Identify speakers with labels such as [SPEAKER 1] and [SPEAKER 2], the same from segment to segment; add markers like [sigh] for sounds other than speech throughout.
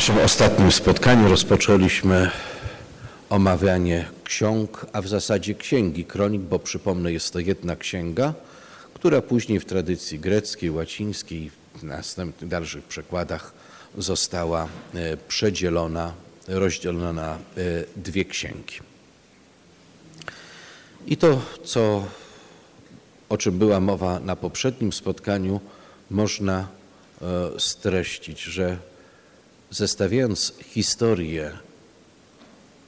[SPEAKER 1] naszym ostatnim spotkaniu rozpoczęliśmy omawianie ksiąg, a w zasadzie księgi kronik, bo przypomnę, jest to jedna księga, która później w tradycji greckiej, łacińskiej, w następnych dalszych przekładach została e, przedzielona, rozdzielona na e, dwie księgi. I to, co, o czym była mowa na poprzednim spotkaniu, można e, streścić, że zestawiając historię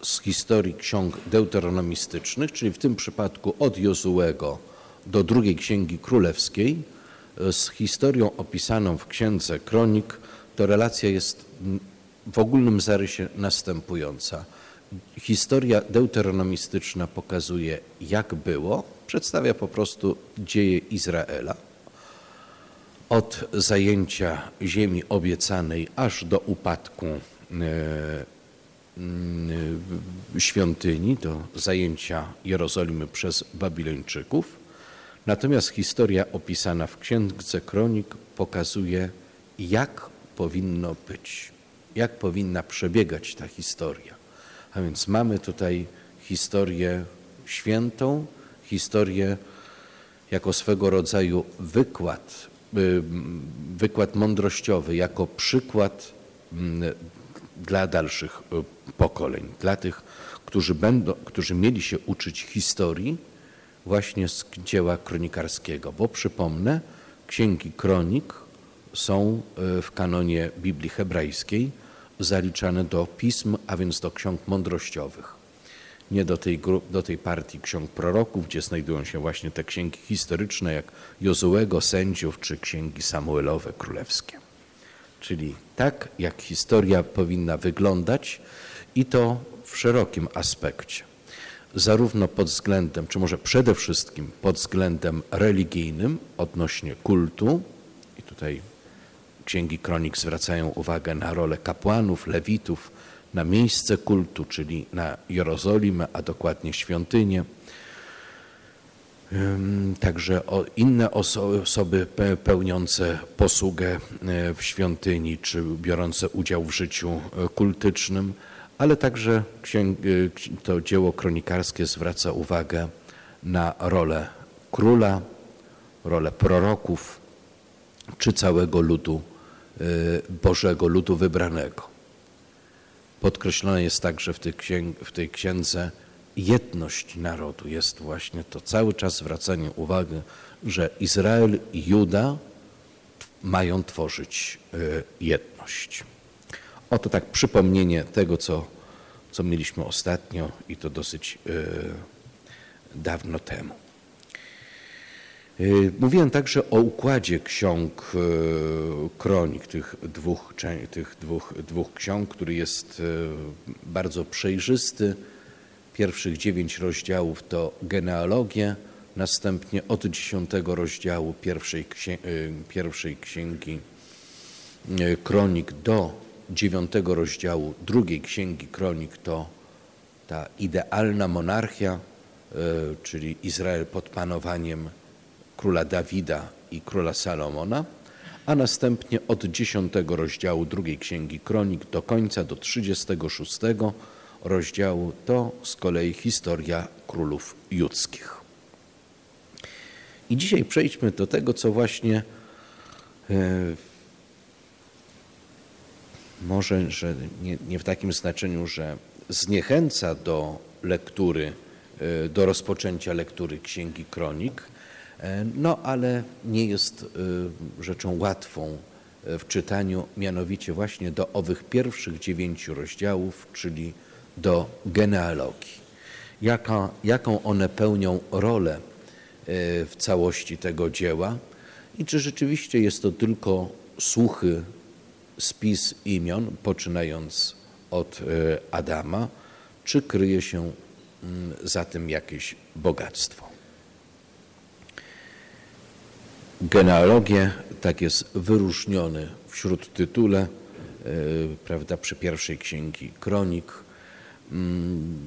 [SPEAKER 1] z historii ksiąg deuteronomistycznych, czyli w tym przypadku od Jozułego do drugiej księgi królewskiej, z historią opisaną w księdze kronik, to relacja jest w ogólnym zarysie następująca. Historia deuteronomistyczna pokazuje, jak było, przedstawia po prostu dzieje Izraela od zajęcia ziemi obiecanej aż do upadku e, świątyni, do zajęcia Jerozolimy przez Babilończyków. Natomiast historia opisana w Księdze Kronik pokazuje, jak powinno być, jak powinna przebiegać ta historia. A więc mamy tutaj historię świętą, historię jako swego rodzaju wykład wykład mądrościowy jako przykład mm, dla dalszych y, pokoleń, dla tych, którzy, będą, którzy mieli się uczyć historii właśnie z dzieła kronikarskiego. Bo przypomnę, księgi kronik są y, w kanonie Biblii hebrajskiej zaliczane do pism, a więc do ksiąg mądrościowych nie do tej, do tej partii ksiąg proroków, gdzie znajdują się właśnie te księgi historyczne jak Jozułego, sędziów czy księgi Samuelowe królewskie. Czyli tak, jak historia powinna wyglądać i to w szerokim aspekcie. Zarówno pod względem, czy może przede wszystkim pod względem religijnym odnośnie kultu, i tutaj księgi kronik zwracają uwagę na rolę kapłanów, lewitów, na miejsce kultu, czyli na Jerozolimę, a dokładnie świątynię. Także inne osoby pełniące posługę e, w świątyni czy biorące udział w życiu e, kultycznym, ale także e, to dzieło kronikarskie zwraca uwagę na rolę króla, rolę proroków czy całego ludu Bożego, ludu wybranego. Podkreślone jest także w tej, księg, w tej księdze jedność narodu. Jest właśnie to cały czas zwracanie uwagi, że Izrael i Juda mają tworzyć e, jedność. Oto tak przypomnienie tego, co, co mieliśmy ostatnio i to dosyć e, dawno temu. Y, mówiłem także o układzie ksiąg y, kronik, tych dwóch, tych dwóch, dwóch ksiąg, który jest y, bardzo przejrzysty. Pierwszych dziewięć rozdziałów to genealogia, następnie od dziesiątego rozdziału pierwszej, pierwszej księgi kronik do dziewiątego rozdziału drugiej księgi kronik to ta idealna monarchia, czyli Izrael pod panowaniem króla Dawida i króla Salomona, a następnie od 10 rozdziału drugiej księgi Kronik do końca do 36 rozdziału to z kolei historia królów judzkich. I dzisiaj przejdźmy do tego, co właśnie e, może, że nie, nie, w takim znaczeniu, że zniechęca do lektury, e, do rozpoczęcia lektury Księgi Kronik, no ale nie jest e, rzeczą łatwą e, w czytaniu, mianowicie właśnie do owych pierwszych dziewięciu rozdziałów, czyli do genealogii. Jaka, jaką one pełnią rolę w całości tego dzieła i czy rzeczywiście jest to tylko suchy spis imion, poczynając od Adama, czy kryje się mm, za tym jakieś bogactwo. Genealogię, tak jest wyróżniony wśród tytule, e, prawda, przy pierwszej księgi kronik, mm,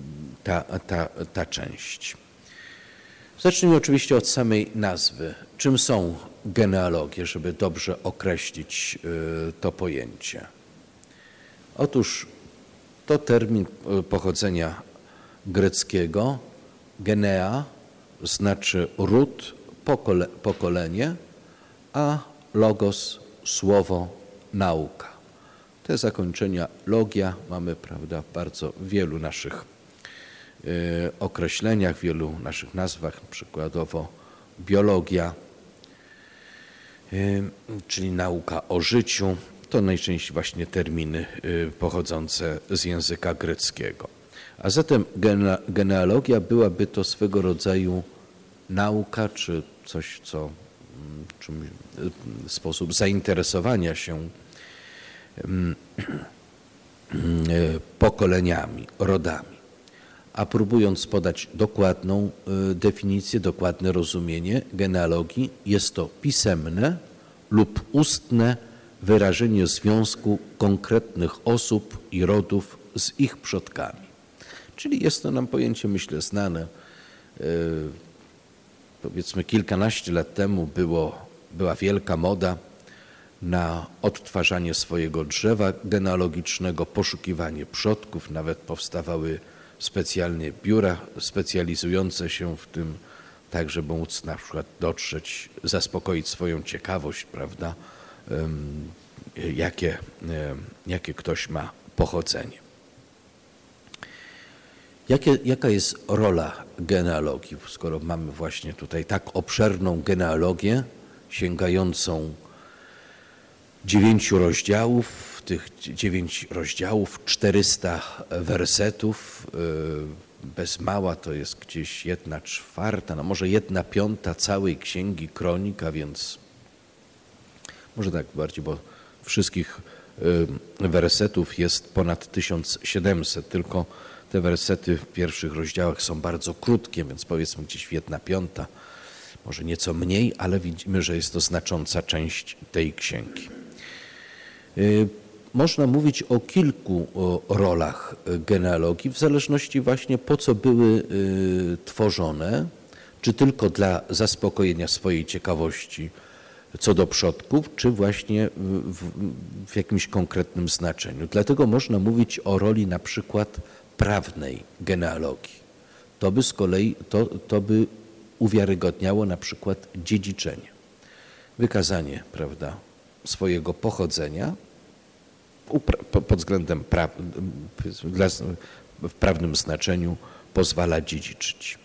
[SPEAKER 1] ta, ta, ta część. Zacznijmy oczywiście od samej nazwy. Czym są genealogie, żeby dobrze określić e, to pojęcie? Otóż to termin e, pochodzenia greckiego. Genea znaczy ród, pokole, pokolenie, a logos słowo, nauka. Te zakończenia logia mamy prawda, w bardzo wielu naszych y, określeniach, wielu naszych nazwach, przykładowo biologia, y, czyli nauka o życiu. To najczęściej właśnie terminy y, pochodzące z języka greckiego. A zatem genealogia byłaby to swego rodzaju nauka, czy coś, co sposób zainteresowania się mm, pokoleniami, rodami. A próbując podać dokładną y, definicję, dokładne rozumienie genealogii, jest to pisemne lub ustne wyrażenie związku konkretnych osób i rodów z ich przodkami. Czyli jest to nam pojęcie, myślę, znane. Powiedzmy kilkanaście lat temu było, była wielka moda na odtwarzanie swojego drzewa genealogicznego, poszukiwanie przodków. Nawet powstawały specjalnie biura specjalizujące się w tym, tak żeby móc na przykład dotrzeć, zaspokoić swoją ciekawość, prawda, jakie, jakie ktoś ma pochodzenie. Jakie, jaka jest rola genealogii, skoro mamy właśnie tutaj tak obszerną genealogię, sięgającą dziewięciu rozdziałów, tych dziewięć rozdziałów, 400 wersetów, y, bez mała to jest gdzieś jedna czwarta, no może jedna piąta całej księgi kronika, więc może tak bardziej, bo wszystkich y, wersetów jest ponad 1700, tylko te wersety w pierwszych rozdziałach są bardzo krótkie, więc powiedzmy gdzieś jedna piąta, może nieco mniej, ale widzimy, że jest to znacząca część tej księgi. Y, można mówić o kilku rolach genealogii, w zależności właśnie po co były y, tworzone, czy tylko dla zaspokojenia swojej ciekawości co do przodków, czy właśnie w, w, w jakimś konkretnym znaczeniu. Dlatego można mówić o roli na przykład prawnej genealogii. To by z kolei to, to by uwiarygodniało na przykład dziedziczenie. Wykazanie prawda, swojego pochodzenia pod względem pra, w prawnym znaczeniu pozwala dziedziczyć.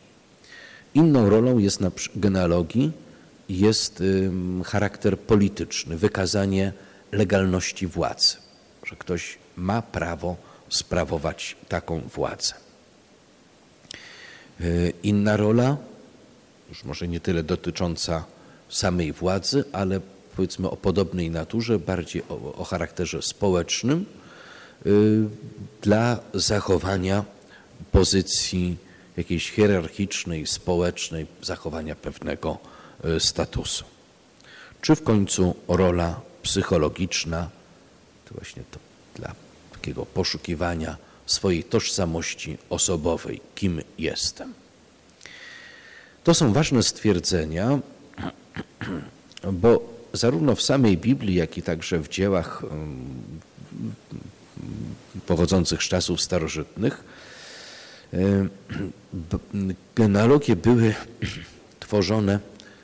[SPEAKER 1] Inną rolą jest na genealogii jest charakter polityczny, wykazanie legalności władzy, że ktoś ma prawo sprawować taką władzę. E, inna rola, już może nie tyle dotycząca samej władzy, ale powiedzmy o podobnej naturze, bardziej o, o charakterze społecznym, e, dla zachowania pozycji jakiejś hierarchicznej, społecznej, zachowania pewnego e, statusu. Czy w końcu rola psychologiczna, to właśnie to dla takiego poszukiwania swojej tożsamości osobowej, kim jestem. To są ważne stwierdzenia, bo zarówno w samej Biblii, jak i także w dziełach pochodzących z czasów starożytnych, genealogie [clears throat] były [clears throat] tworzone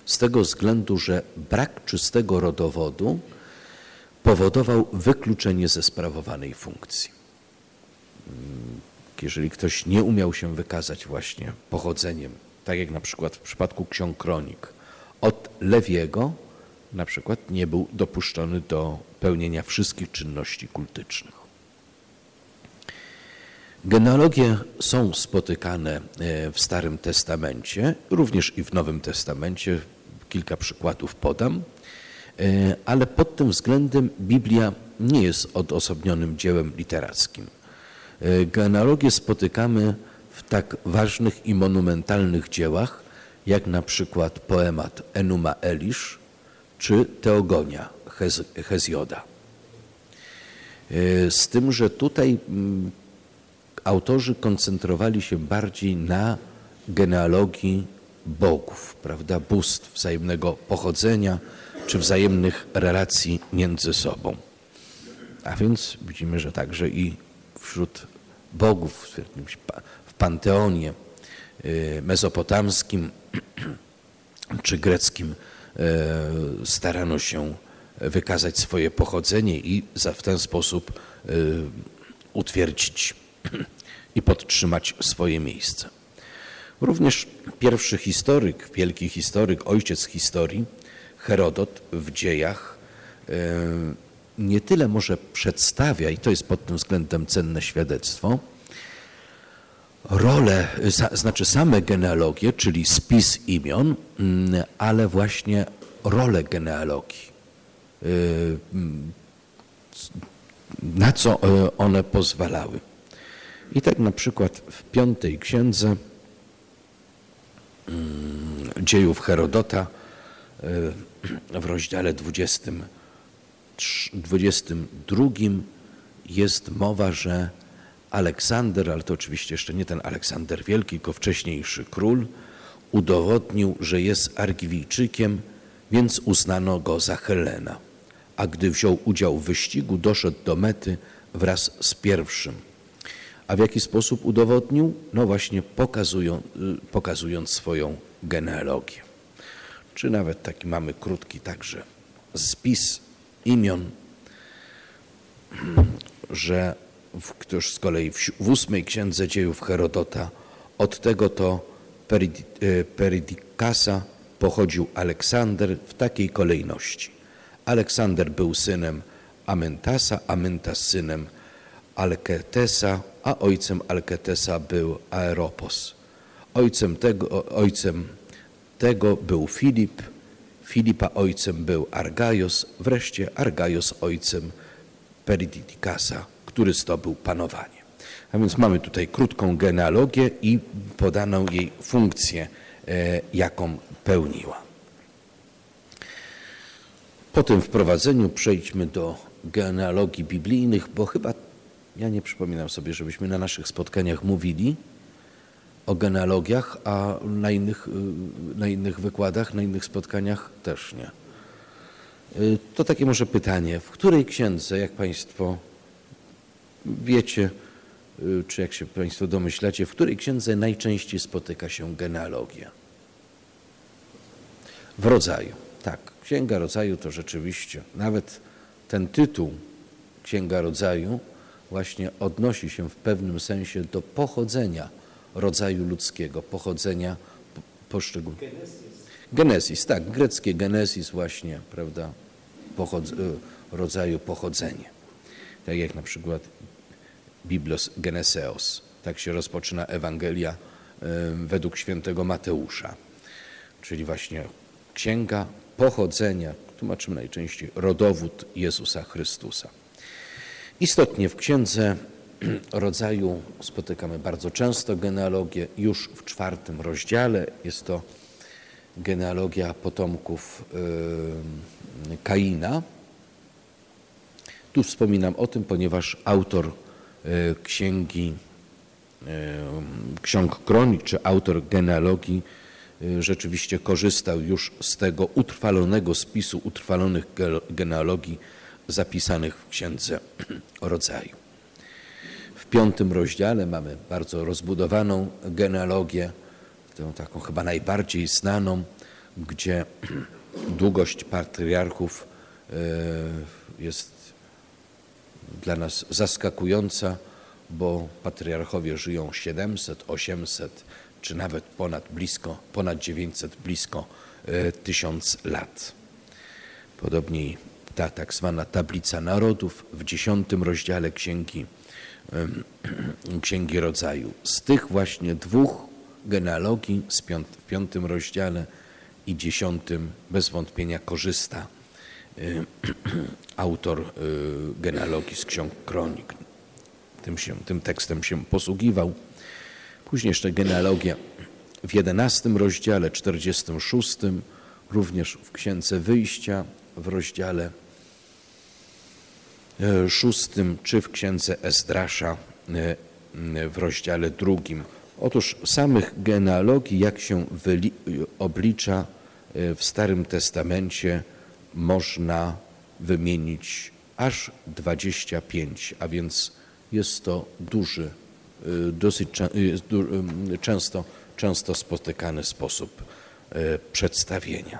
[SPEAKER 1] z tego względu, że brak czystego rodowodu powodował wykluczenie ze sprawowanej funkcji. Mm, jeżeli ktoś nie umiał się wykazać właśnie pochodzeniem, tak jak na przykład w przypadku ksiąg kronik, od Lewiego na przykład nie był dopuszczony do pełnienia wszystkich czynności kultycznych. Genealogie są spotykane e, w Starym Testamencie, również i w Nowym Testamencie. Kilka przykładów podam. E, ale pod tym względem Biblia nie jest odosobnionym dziełem literackim. E, genealogię spotykamy w tak ważnych i monumentalnych dziełach, jak na przykład poemat Enuma Elish czy Teogonia Hez Hezjoda. E, z tym, że tutaj mm, autorzy koncentrowali się bardziej na genealogii bogów, prawda, bóstw wzajemnego pochodzenia, czy wzajemnych relacji między sobą. A więc widzimy, że także i wśród bogów w panteonie y, mezopotamskim [clears throat] czy greckim e, starano się wykazać swoje pochodzenie i w ten sposób e, utwierdzić [clears throat] i podtrzymać swoje miejsce. Również pierwszy historyk, wielki historyk, ojciec historii, Herodot w dziejach e, nie tyle może przedstawia, i to jest pod tym względem cenne świadectwo, rolę, znaczy same genealogie, czyli spis imion, mm, ale właśnie rolę genealogii. C- Na co e, one pozwalały. I tak na przykład w piątej księdze mm, dziejów Herodota w rozdziale 20, 22 jest mowa, że Aleksander, ale to oczywiście jeszcze nie ten Aleksander Wielki, tylko wcześniejszy król, udowodnił, że jest Argiwijczykiem, więc uznano go za Helena. A gdy wziął udział w wyścigu, doszedł do mety wraz z pierwszym. A w jaki sposób udowodnił? No właśnie pokazują, y, pokazując swoją genealogię. Czy nawet taki mamy krótki także spis imion że w, któż z kolei w, w ósmej księdze dziejów Herodota od tego to Peridi, e, Peridikasa pochodził Aleksander w takiej kolejności. Aleksander był synem Amentasa, Amentas synem Alketesa, a ojcem Alketesa był Aeropos. Ojcem tego, ojcem tego był Filip, Filipa ojcem był Argaios, wreszcie Argaios ojcem Peridikasa, który zdobył panowanie. A więc mamy tutaj krótką genealogię i podaną jej funkcję, e, jaką pełniła. Po tym wprowadzeniu przejdźmy do genealogii biblijnych, bo chyba ja nie przypominam sobie, żebyśmy na naszych spotkaniach mówili o genealogiach, a na innych, y, na innych wykładach, na innych spotkaniach też nie. Y, To takie może pytanie, w której księdze, jak Państwo wiecie, y, czy jak się Państwo domyślacie, w której księdze najczęściej spotyka się genealogia? W rodzaju, tak. Księga rodzaju to rzeczywiście, nawet ten tytuł Księga rodzaju właśnie odnosi się w pewnym sensie do pochodzenia rodzaju ludzkiego, pochodzenia po- poszczególnych. Genesis, tak, greckie genesis właśnie, prawda, y, rodzaju pochodzenie. Tak jak na przykład Biblos Geneseos, tak się rozpoczyna Ewangelia y, według świętego Mateusza, czyli właśnie księga pochodzenia, tłumaczymy najczęściej rodowód Jezusa Chrystusa. Istotnie w księdze [clears throat] rodzaju spotykamy bardzo często genealogię. Już w czwartym rozdziale jest to genealogia potomków y, Kaina. Tu wspominam o tym, ponieważ autor y, księgi, y, ksiąg kronik, czy autor genealogii rzeczywiście korzystał już z tego utrwalonego spisu utrwalonych ge- genealogii zapisanych w księdze [clears throat] rodzaju. Piątym rozdziale mamy bardzo rozbudowaną genealogię, tę taką chyba najbardziej znaną, gdzie [clears throat] długość patriarchów e, jest dla nas zaskakująca, bo patriarchowie żyją 700, 800 czy nawet ponad blisko, ponad 900, blisko e, 1000 lat. Podobnie ta tak zwana tablica narodów w dziesiątym rozdziale księgi, [clears throat] księgi rodzaju. Z tych właśnie dwóch genealogii w piątym rozdziale i dziesiątym bez wątpienia korzysta [clears throat] autor y, genealogii z ksiąg kronik. Tym, się, tym tekstem się posługiwał. Później jeszcze genealogia w jedenastym rozdziale, 46, również w Księdze Wyjścia w rozdziale szóstym, czy w Księdze Ezdrasza e, w rozdziale drugim. Otóż samych genealogii, jak się oblicza e, w Starym Testamencie, można wymienić aż 25, a więc jest to duży, dosyć często, często spotykany sposób przedstawienia.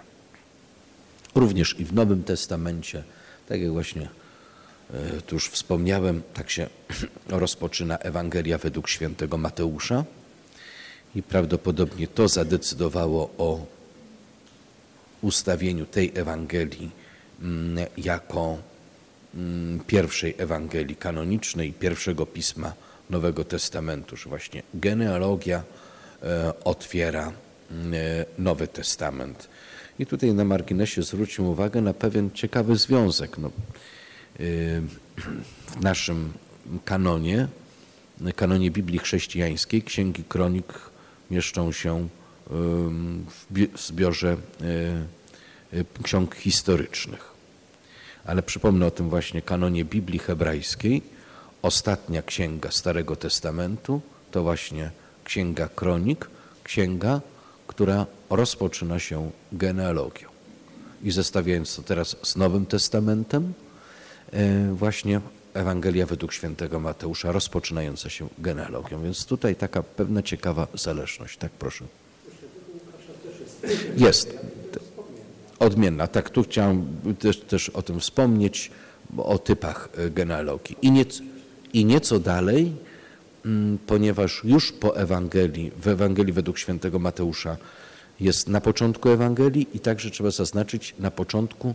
[SPEAKER 1] Również i w Nowym Testamencie, tak jak właśnie e, tu już wspomniałem, tak się [clears throat] rozpoczyna Ewangelia według świętego Mateusza i prawdopodobnie to zadecydowało o ustawieniu tej Ewangelii mm, jako mm, pierwszej Ewangelii kanonicznej, pierwszego pisma Nowego Testamentu, że właśnie genealogia e, otwiera mm, e, Nowy Testament. I tutaj na marginesie zwróćmy uwagę na pewien ciekawy związek. No, w naszym kanonie, kanonie Biblii chrześcijańskiej, księgi kronik mieszczą się w bi- w zbiorze y, y, ksiąg historycznych. Ale przypomnę o tym właśnie kanonie Biblii hebrajskiej. Ostatnia księga Starego Testamentu to właśnie księga kronik, księga, która rozpoczyna się genealogią. I zestawiając to teraz z Nowym Testamentem, e, właśnie Ewangelia według świętego Mateusza rozpoczynająca się genealogią. Więc tutaj taka pewna ciekawa zależność. Tak, proszę. Jest. Odmienna. Tak, tu chciałem też, też o tym wspomnieć, o typach e, genealogii. I, I nieco dalej, mm, ponieważ już po Ewangelii, w Ewangelii według świętego Mateusza jest na początku Ewangelii i także trzeba zaznaczyć na początku zw-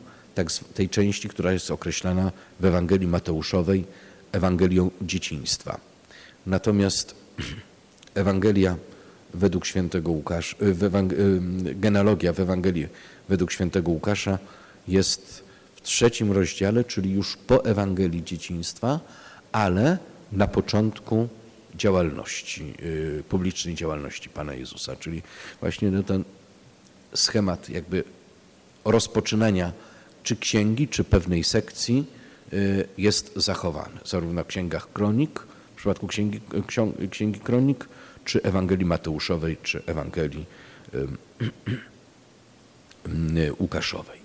[SPEAKER 1] tej części, która jest określana w Ewangelii Mateuszowej Ewangelią dzieciństwa. Natomiast [clears throat] Ewangelia według świętego Łukasza, Ewang- y, genealogia w Ewangelii według świętego Łukasza jest w trzecim rozdziale, czyli już po Ewangelii dzieciństwa, ale na początku działalności, y, publicznej działalności Pana Jezusa, czyli właśnie no ten schemat jakby rozpoczynania czy księgi, czy pewnej sekcji y, jest zachowany, zarówno w księgach kronik, w przypadku księgi, księgi kronik, czy Ewangelii Mateuszowej, czy Ewangelii y, Łukaszowej.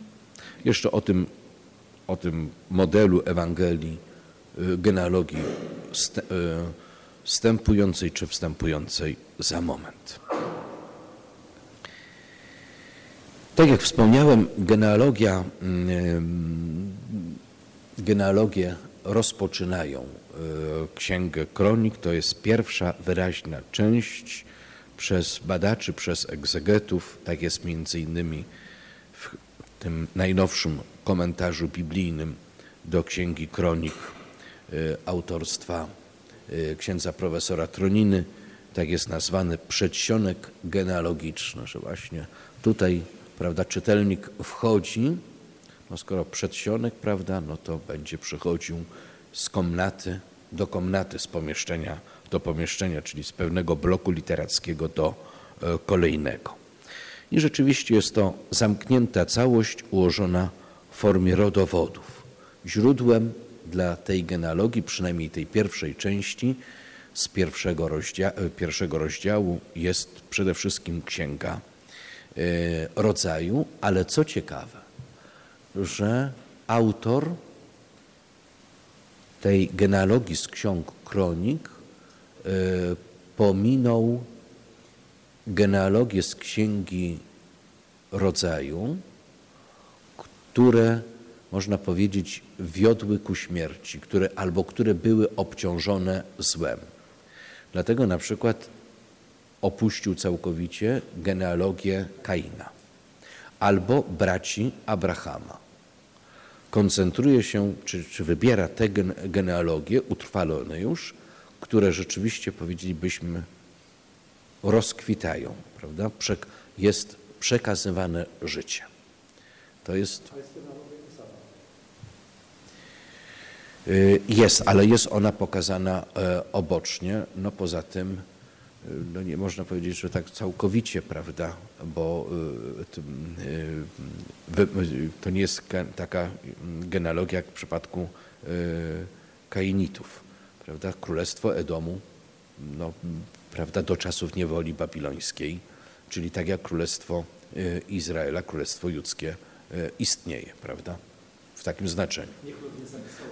[SPEAKER 1] Jeszcze o tym, o tym modelu Ewangelii, y, genealogii wstę- wstępującej czy wstępującej za moment. Tak jak wspomniałem, genealogia, mm, genealogię rozpoczynają y, Księgę Kronik. To jest pierwsza wyraźna część przez badaczy, przez egzegetów. Tak jest między innymi w tym najnowszym komentarzu biblijnym do Księgi Kronik y, autorstwa y, księdza profesora Troniny. Tak jest nazwany przedsionek genealogiczny, że właśnie tutaj prawda, czytelnik wchodzi, no skoro przedsionek, prawda, no to będzie przychodził z komnaty do komnaty, z pomieszczenia do pomieszczenia, czyli z pewnego bloku literackiego do e, kolejnego. I rzeczywiście jest to zamknięta całość ułożona w formie rodowodów. Źródłem dla tej genealogii, przynajmniej tej pierwszej części, z pierwszego, rozdzia pierwszego rozdziału jest przede wszystkim księga e, rodzaju, ale co ciekawe, że autor tej genealogii z ksiąg kronik e, pominął genealogię z księgi rodzaju, które można powiedzieć wiodły ku śmierci, które, albo które były obciążone złem. Dlatego na przykład opuścił całkowicie genealogię Kaina albo braci Abrahama. Koncentruje się, czy, czy wybiera te gen- genealogie utrwalone już, które rzeczywiście powiedzielibyśmy rozkwitają, prawda? Jest przekazywane życie. To jest. Y, Jest, ale jest ona pokazana e, obocznie. No poza tym, no nie można powiedzieć, że tak całkowicie, prawda, bo wy- y, to nie jest ka- taka mm, genealogia jak w przypadku Kainitów, prawda? Królestwo Edomu, no, prawda, do czasów niewoli babilońskiej, czyli tak jak Królestwo Izraela, Królestwo Judzkie istnieje, prawda? W takim znaczeniu.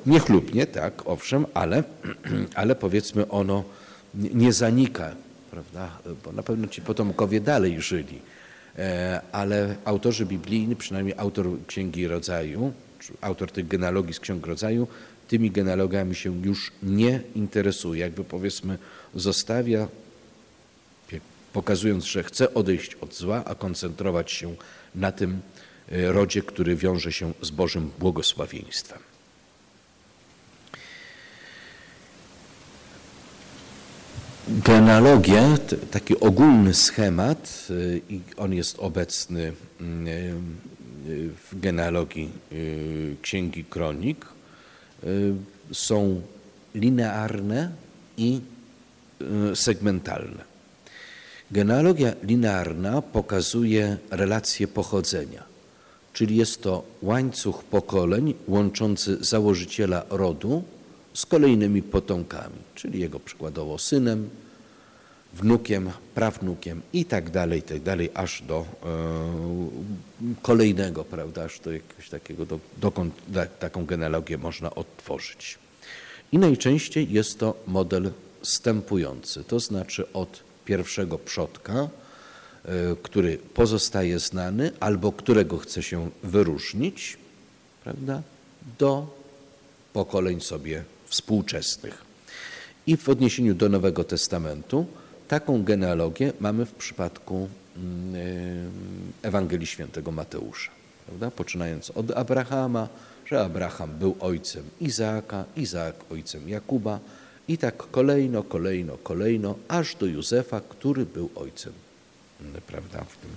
[SPEAKER 1] Niechlubnie, tak, owszem, ale, [clears throat] ale powiedzmy ono nie zanika, prawda, bo na pewno ci potomkowie dalej żyli, e, ale autorzy biblijni, przynajmniej autor Księgi Rodzaju, autor tych genealogii z Ksiąg Rodzaju, tymi genealogiami się już nie interesuje, jakby powiedzmy zostawia, pokazując, że chce odejść od zła, a koncentrować się na tym e, rodzie, który wiąże się z Bożym błogosławieństwem. Genealogię, taki ogólny schemat, y, i on jest obecny mm, y, w genealogii y, Księgi Kronik, są linearne i segmentalne. Genealogia linearna pokazuje relacje pochodzenia, czyli jest to łańcuch pokoleń łączący założyciela rodu z kolejnymi potomkami, czyli jego przykładowo synem, wnukiem, prawnukiem i tak dalej, i tak dalej, aż do e, kolejnego, prawda, aż do jakiegoś takiego, do, dokąd da, taką genealogię można odtworzyć. I najczęściej jest to model stępujący, to znaczy od pierwszego przodka, e, który pozostaje znany albo którego chce się wyróżnić, prawda, do pokoleń sobie współczesnych. I w odniesieniu do Nowego Testamentu taką genealogię mamy w przypadku mm, e, Ewangelii Świętego Mateusza. Prawda? Poczynając od Abrahama, że Abraham był ojcem Izaaka, Izaak ojcem Jakuba i tak kolejno, kolejno, kolejno, aż do Józefa, który był ojcem, mm, prawda, w tym,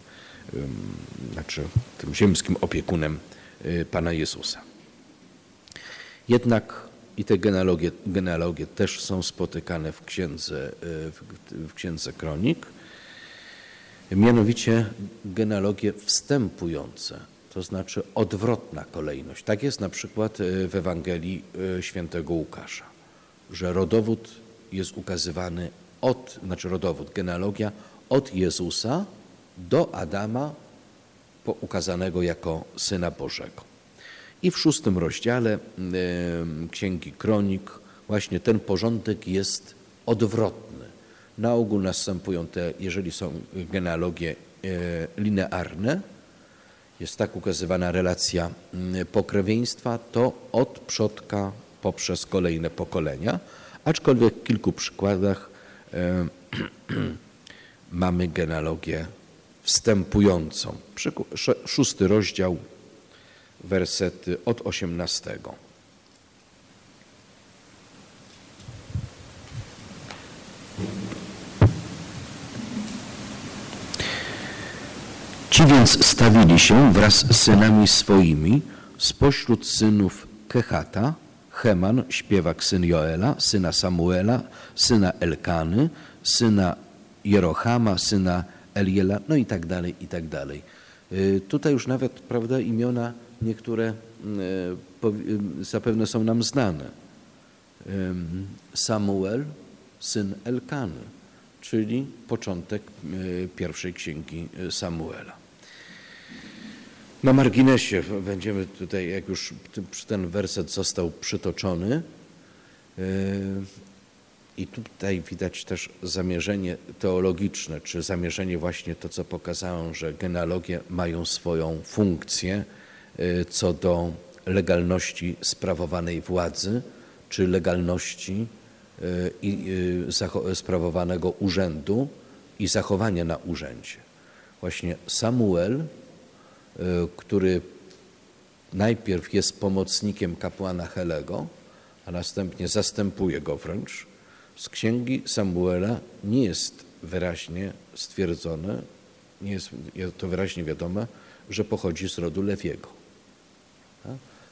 [SPEAKER 1] znaczy tym ziemskim opiekunem e, Pana Jezusa. Jednak i te genealogie, genealogie też są spotykane w księdze, e, w księdze kronik, mianowicie genealogie wstępujące, to znaczy odwrotna kolejność. Tak jest na przykład e, w Ewangelii e, świętego Łukasza, że rodowód jest ukazywany od, znaczy rodowód, genealogia od Jezusa do Adama ukazanego jako Syna Bożego. I w szóstym rozdziale Księgi Kronik właśnie ten porządek jest odwrotny. Na ogół następują te, jeżeli są genealogie e, linearne, jest tak ukazywana relacja pokrewieństwa, to od przodka poprzez kolejne pokolenia, aczkolwiek w kilku przykładach [clears throat] mamy genealogię wstępującą. Szósty rozdział wersety od 18. Ci więc stawili się wraz z synami swoimi spośród synów Kehata, Heman, śpiewak syn Joela, syna Samuela, syna Elkany, syna Jerohama, syna Eliela, no i tak dalej, i tak dalej. Y, tutaj już nawet, prawda, imiona niektóre e, zapewne są nam znane. Samuel, syn Elkany, czyli początek e, pierwszej księgi e, Samuela. Na marginesie będziemy tutaj, jak już ten werset został przytoczony, i tutaj widać też zamierzenie teologiczne, czy zamierzenie właśnie to, co pokazałem, że genealogie mają swoją funkcję, co do legalności sprawowanej władzy, czy legalności y, y, sprawowanego urzędu i zachowania na urzędzie. Właśnie Samuel, który najpierw jest pomocnikiem kapłana Helego, a następnie zastępuje go wręcz, z księgi Samuela nie jest wyraźnie stwierdzone, nie jest to wyraźnie wiadome, że pochodzi z rodu Lewiego.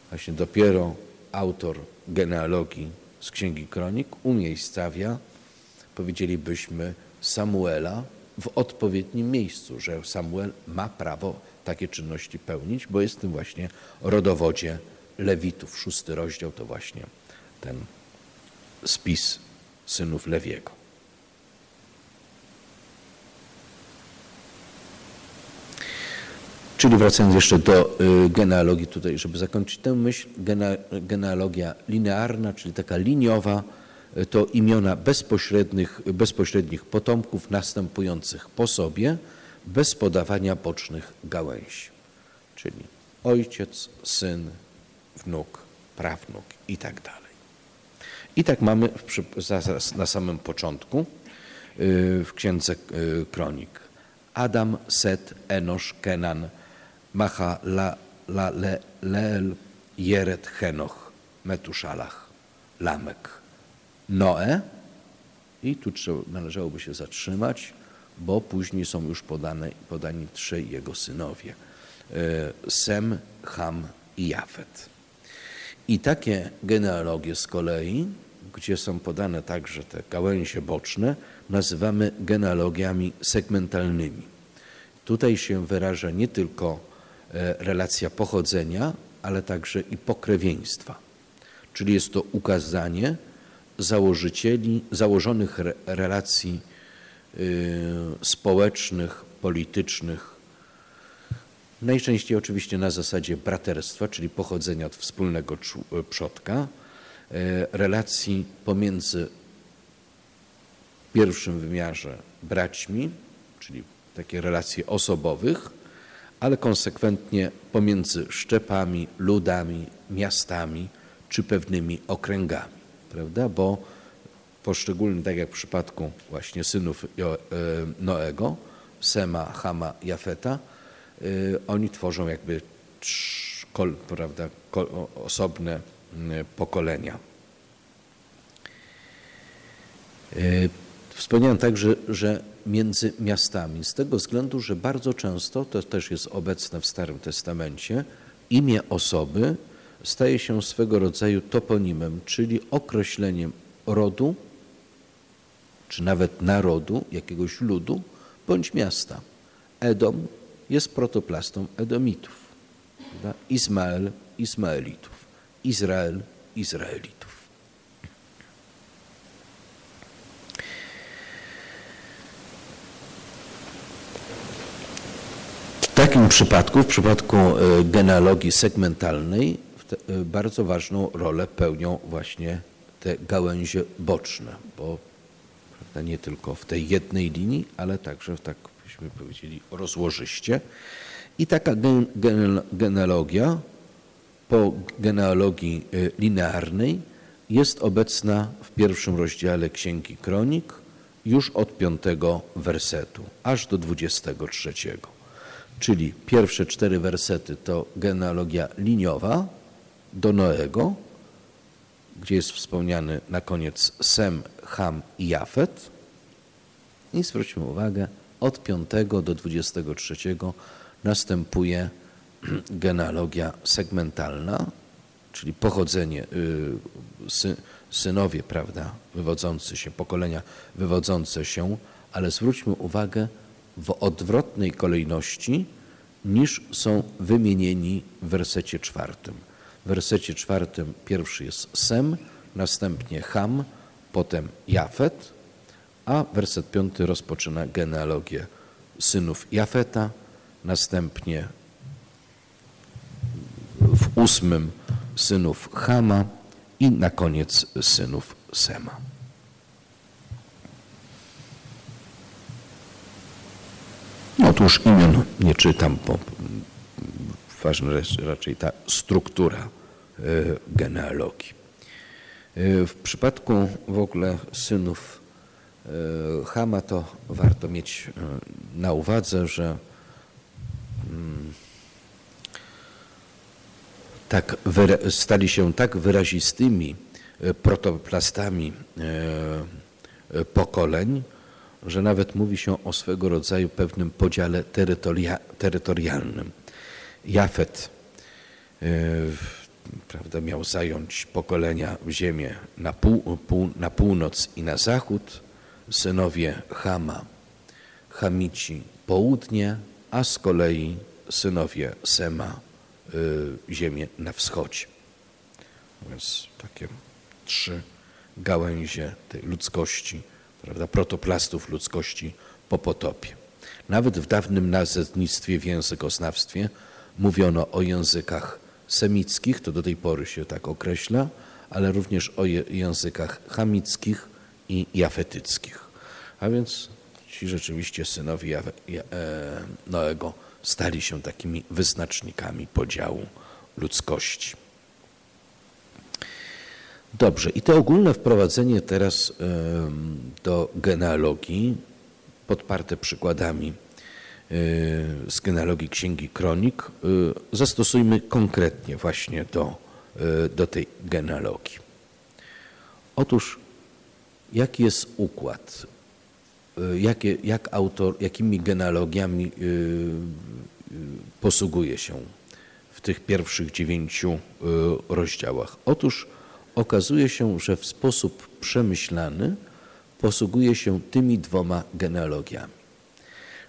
[SPEAKER 1] Właśnie dopiero autor genealogii z Księgi Kronik umiejscawia, powiedzielibyśmy, Samuela w odpowiednim miejscu, że Samuel ma prawo takie czynności pełnić, bo jest tym właśnie rodowodzie Lewitów. Szósty rozdział to właśnie ten spis synów Lewiego. Czyli wracając jeszcze do y, genealogii tutaj, żeby zakończyć tę myśl, gene, genealogia linearna, czyli taka liniowa, y, to imiona bezpośrednich, bezpośrednich potomków następujących po sobie, bez podawania bocznych gałęzi. Czyli ojciec, syn, wnuk, prawnuk i tak dalej. I tak mamy w, zaraz na samym początku y, w księdze kronik. Adam, Set, Enosz, Kenan, Macha, La, La, Le, Leel, Jeret, Henoch, Metuszalach, Lamek, Noe. I tu trzeba, należałoby się zatrzymać, bo później są już podane, podani trzej jego synowie. E, Sem, Ham i Jafet. I takie genealogie z kolei, gdzie są podane także te gałęzie boczne, nazywamy genealogiami segmentalnymi. Tutaj się wyraża nie tylko relacja pochodzenia, ale także i pokrewieństwa. Czyli jest to ukazanie założycieli, założonych relacji e, społecznych, politycznych, najczęściej oczywiście na zasadzie braterstwa, czyli pochodzenia od wspólnego e, przodka, relacji pomiędzy w pierwszym wymiarze braćmi, czyli takie relacje osobowych, ale konsekwentnie pomiędzy szczepami, ludami, miastami czy pewnymi okręgami, prawda? Bo poszczególnie, tak jak w przypadku właśnie synów e, Noego, Sema, Hama, Jafeta, e, oni tworzą jakby prawda, osobne pokolenia. Wspomniałem także, że między miastami, z tego względu, że bardzo często, to też jest obecne w Starym Testamencie, imię osoby staje się swego rodzaju toponimem, czyli określeniem rodu, czy nawet narodu, jakiegoś ludu, bądź miasta. Edom jest protoplastą Edomitów, prawda? Izmael Izmaelitów, Izrael Izraelitów. takim przypadku, w przypadku e, genealogii segmentalnej, e, bardzo ważną rolę pełnią właśnie te gałęzie boczne, bo nie tylko w tej jednej linii, ale także w tak byśmy powiedzieli rozłożyście. I taka genealogia po genealogii e, linearnej jest obecna w pierwszym rozdziale Księgi Kronik już od piątego wersetu aż do dwudziestego trzeciego. Czyli pierwsze cztery wersety to genealogia liniowa do Noego, gdzie jest wspomniany na koniec Sem, Ham i Jafet. I zwróćmy uwagę, od 5 do 23 następuje [clears throat] genealogia segmentalna, czyli pochodzenie, y, synowie, prawda, wywodzący się, pokolenia wywodzące się, ale zwróćmy uwagę, w odwrotnej kolejności niż są wymienieni w wersecie czwartym. W wersecie czwartym pierwszy jest Sem, następnie Ham, potem Jafet, a werset piąty rozpoczyna genealogię synów Jafeta, następnie w ósmym synów Hama i na koniec synów Sema. Otóż imion nie czytam, bo ważna jest raczej ta struktura e, genealogii. E, w przypadku w ogóle synów e, Hama to warto mieć na uwadze, że mm, tak stali się tak wyrazistymi protoplastami pokoleń, że nawet mówi się o swego rodzaju pewnym podziale terytoria, terytorialnym. Jafet yy, prawda, miał zająć pokolenia w ziemię na, pół, pół, na północ i na zachód, synowie Hama, Hamici południe, a z kolei synowie Sema yy, ziemię na wschodzie. Więc takie trzy gałęzie tej ludzkości prawda, protoplastów ludzkości po potopie. Nawet w dawnym nazewnictwie w językoznawstwie mówiono o językach semickich, to do tej pory się tak określa, ale również o językach chamickich i jafetyckich. A więc ci rzeczywiście synowie e, Noego stali się takimi wyznacznikami podziału ludzkości. Dobrze, i to ogólne wprowadzenie teraz do genealogii, podparte przykładami e, z genealogii Księgi Kronik, e, zastosujmy konkretnie właśnie do, e, do tej genealogii. Otóż, jaki jest układ? Jakie, jak autor, jakimi genealogiami posługuje się w tych pierwszych dziewięciu rozdziałach? Otóż okazuje się, że w sposób przemyślany posługuje się tymi dwoma genealogiami.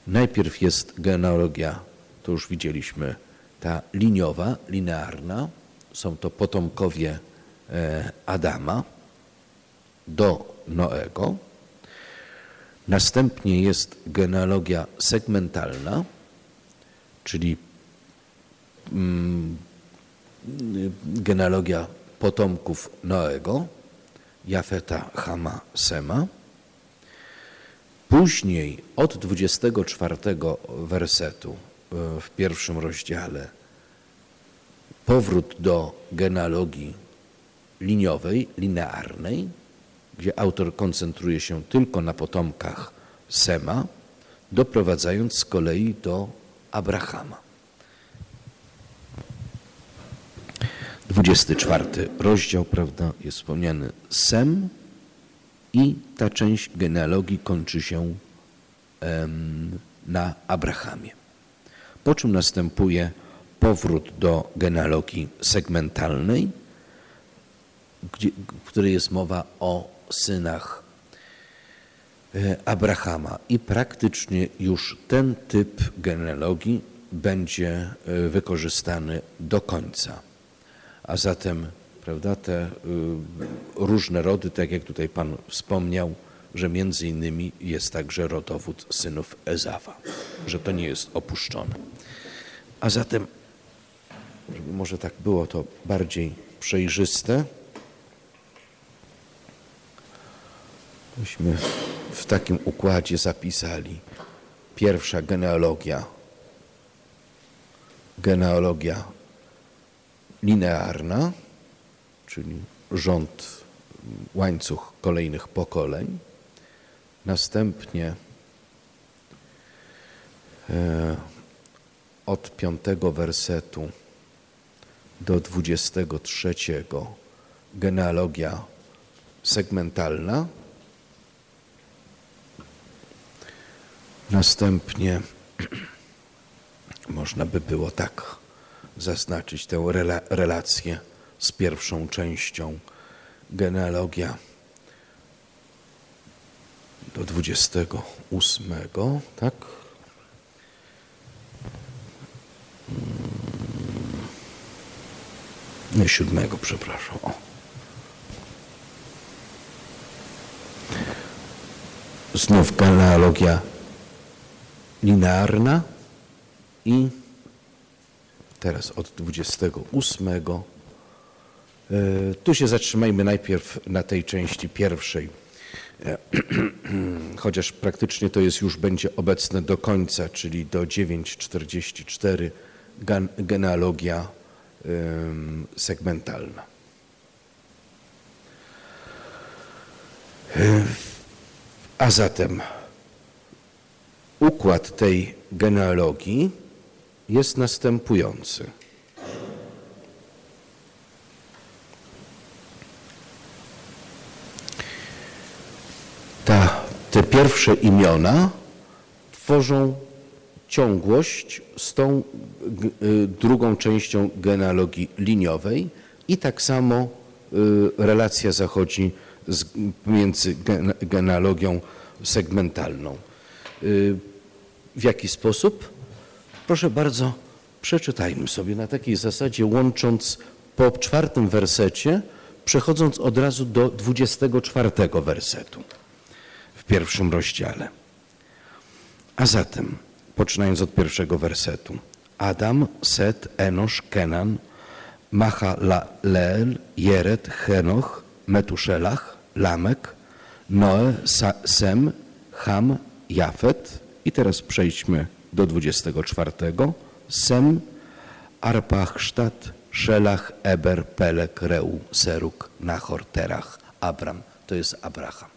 [SPEAKER 1] Najpierw jest genealogia, to już widzieliśmy, ta liniowa, linearna. Są to potomkowie e, Adama do Noego. Następnie jest genealogia segmentalna, czyli mm, genealogia potomków Noego, Jafeta, Hama, Sema. Później od 24 wersetu e, w pierwszym rozdziale powrót do genealogii liniowej, linearnej, gdzie autor koncentruje się tylko na potomkach Sema, doprowadzając z kolei do Abrahama. 24 rozdział, prawda, jest wspomniany Sem i ta część genealogii kończy się na Abrahamie. Po czym następuje powrót do genealogii segmentalnej, gdzie, w której jest mowa o synach e, Abrahama. I praktycznie już ten typ genealogii będzie e, wykorzystany do końca. A zatem prawda, te y, różne rody, tak jak tutaj Pan wspomniał, że między innymi jest także rodowód synów Ezawa, że to nie jest opuszczone. A zatem, żeby może tak było to bardziej przejrzyste, myśmy w takim układzie zapisali pierwsza genealogia, genealogia linearna, czyli rząd, łańcuch kolejnych pokoleń. Następnie e, od piątego wersetu do dwudziestego trzeciego genealogia segmentalna. Następnie [clears throat] można by było tak zaznaczyć tę rela relację z pierwszą częścią genealogia do 28, tak? Hmm. Nie, siódmego, przepraszam. O. Znów genealogia linearna i teraz od 28. E, tu się zatrzymajmy najpierw na tej części pierwszej, e, [clears throat] chociaż praktycznie to jest już będzie obecne do końca, czyli do 9.44 genealogia segmentalna. E, a zatem układ tej genealogii jest następujący. Ta, te pierwsze imiona tworzą ciągłość z tą y, drugą częścią genealogii liniowej i tak samo y, relacja zachodzi z, między genealogią segmentalną. Y, w jaki sposób? Proszę bardzo, przeczytajmy sobie na takiej zasadzie, łącząc po czwartym wersecie, przechodząc od razu do 24 wersetu w pierwszym rozdziale. A zatem, poczynając od pierwszego wersetu. Adam, Set, Enosz, Kenan, Mahalalel, Jeret, Henoch, Metuszelach, Lamek, Noe, Sem, Ham, Jafet. I teraz przejdźmy do 24. Sem, Arpachsztat, Szelach, Eber, Pelek, Reu, Seruk, Nachor, Terach, Abram. To jest Abraham.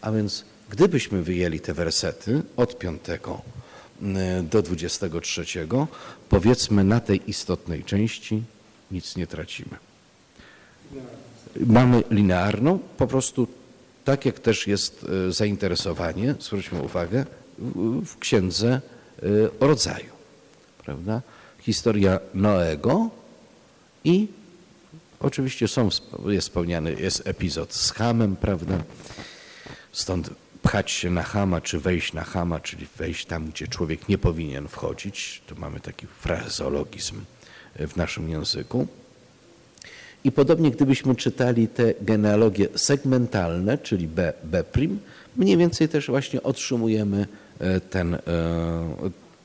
[SPEAKER 1] A więc gdybyśmy wyjęli te wersety od 5 mm, do 23, powiedzmy na tej istotnej części nic nie tracimy. Mamy linearną, po prostu tak jak też jest e, zainteresowanie, zwróćmy uwagę, w księdze e, o rodzaju. Prawda? Historia Noego i oczywiście są, jest wspomniany jest epizod z Hamem, prawda? Stąd pchać się na Hama, czy wejść na Hama, czyli wejść tam, gdzie człowiek nie powinien wchodzić. Tu mamy taki frazeologizm w naszym języku. I podobnie gdybyśmy czytali te genealogie segmentalne, czyli B, B', mniej więcej też właśnie otrzymujemy ten e,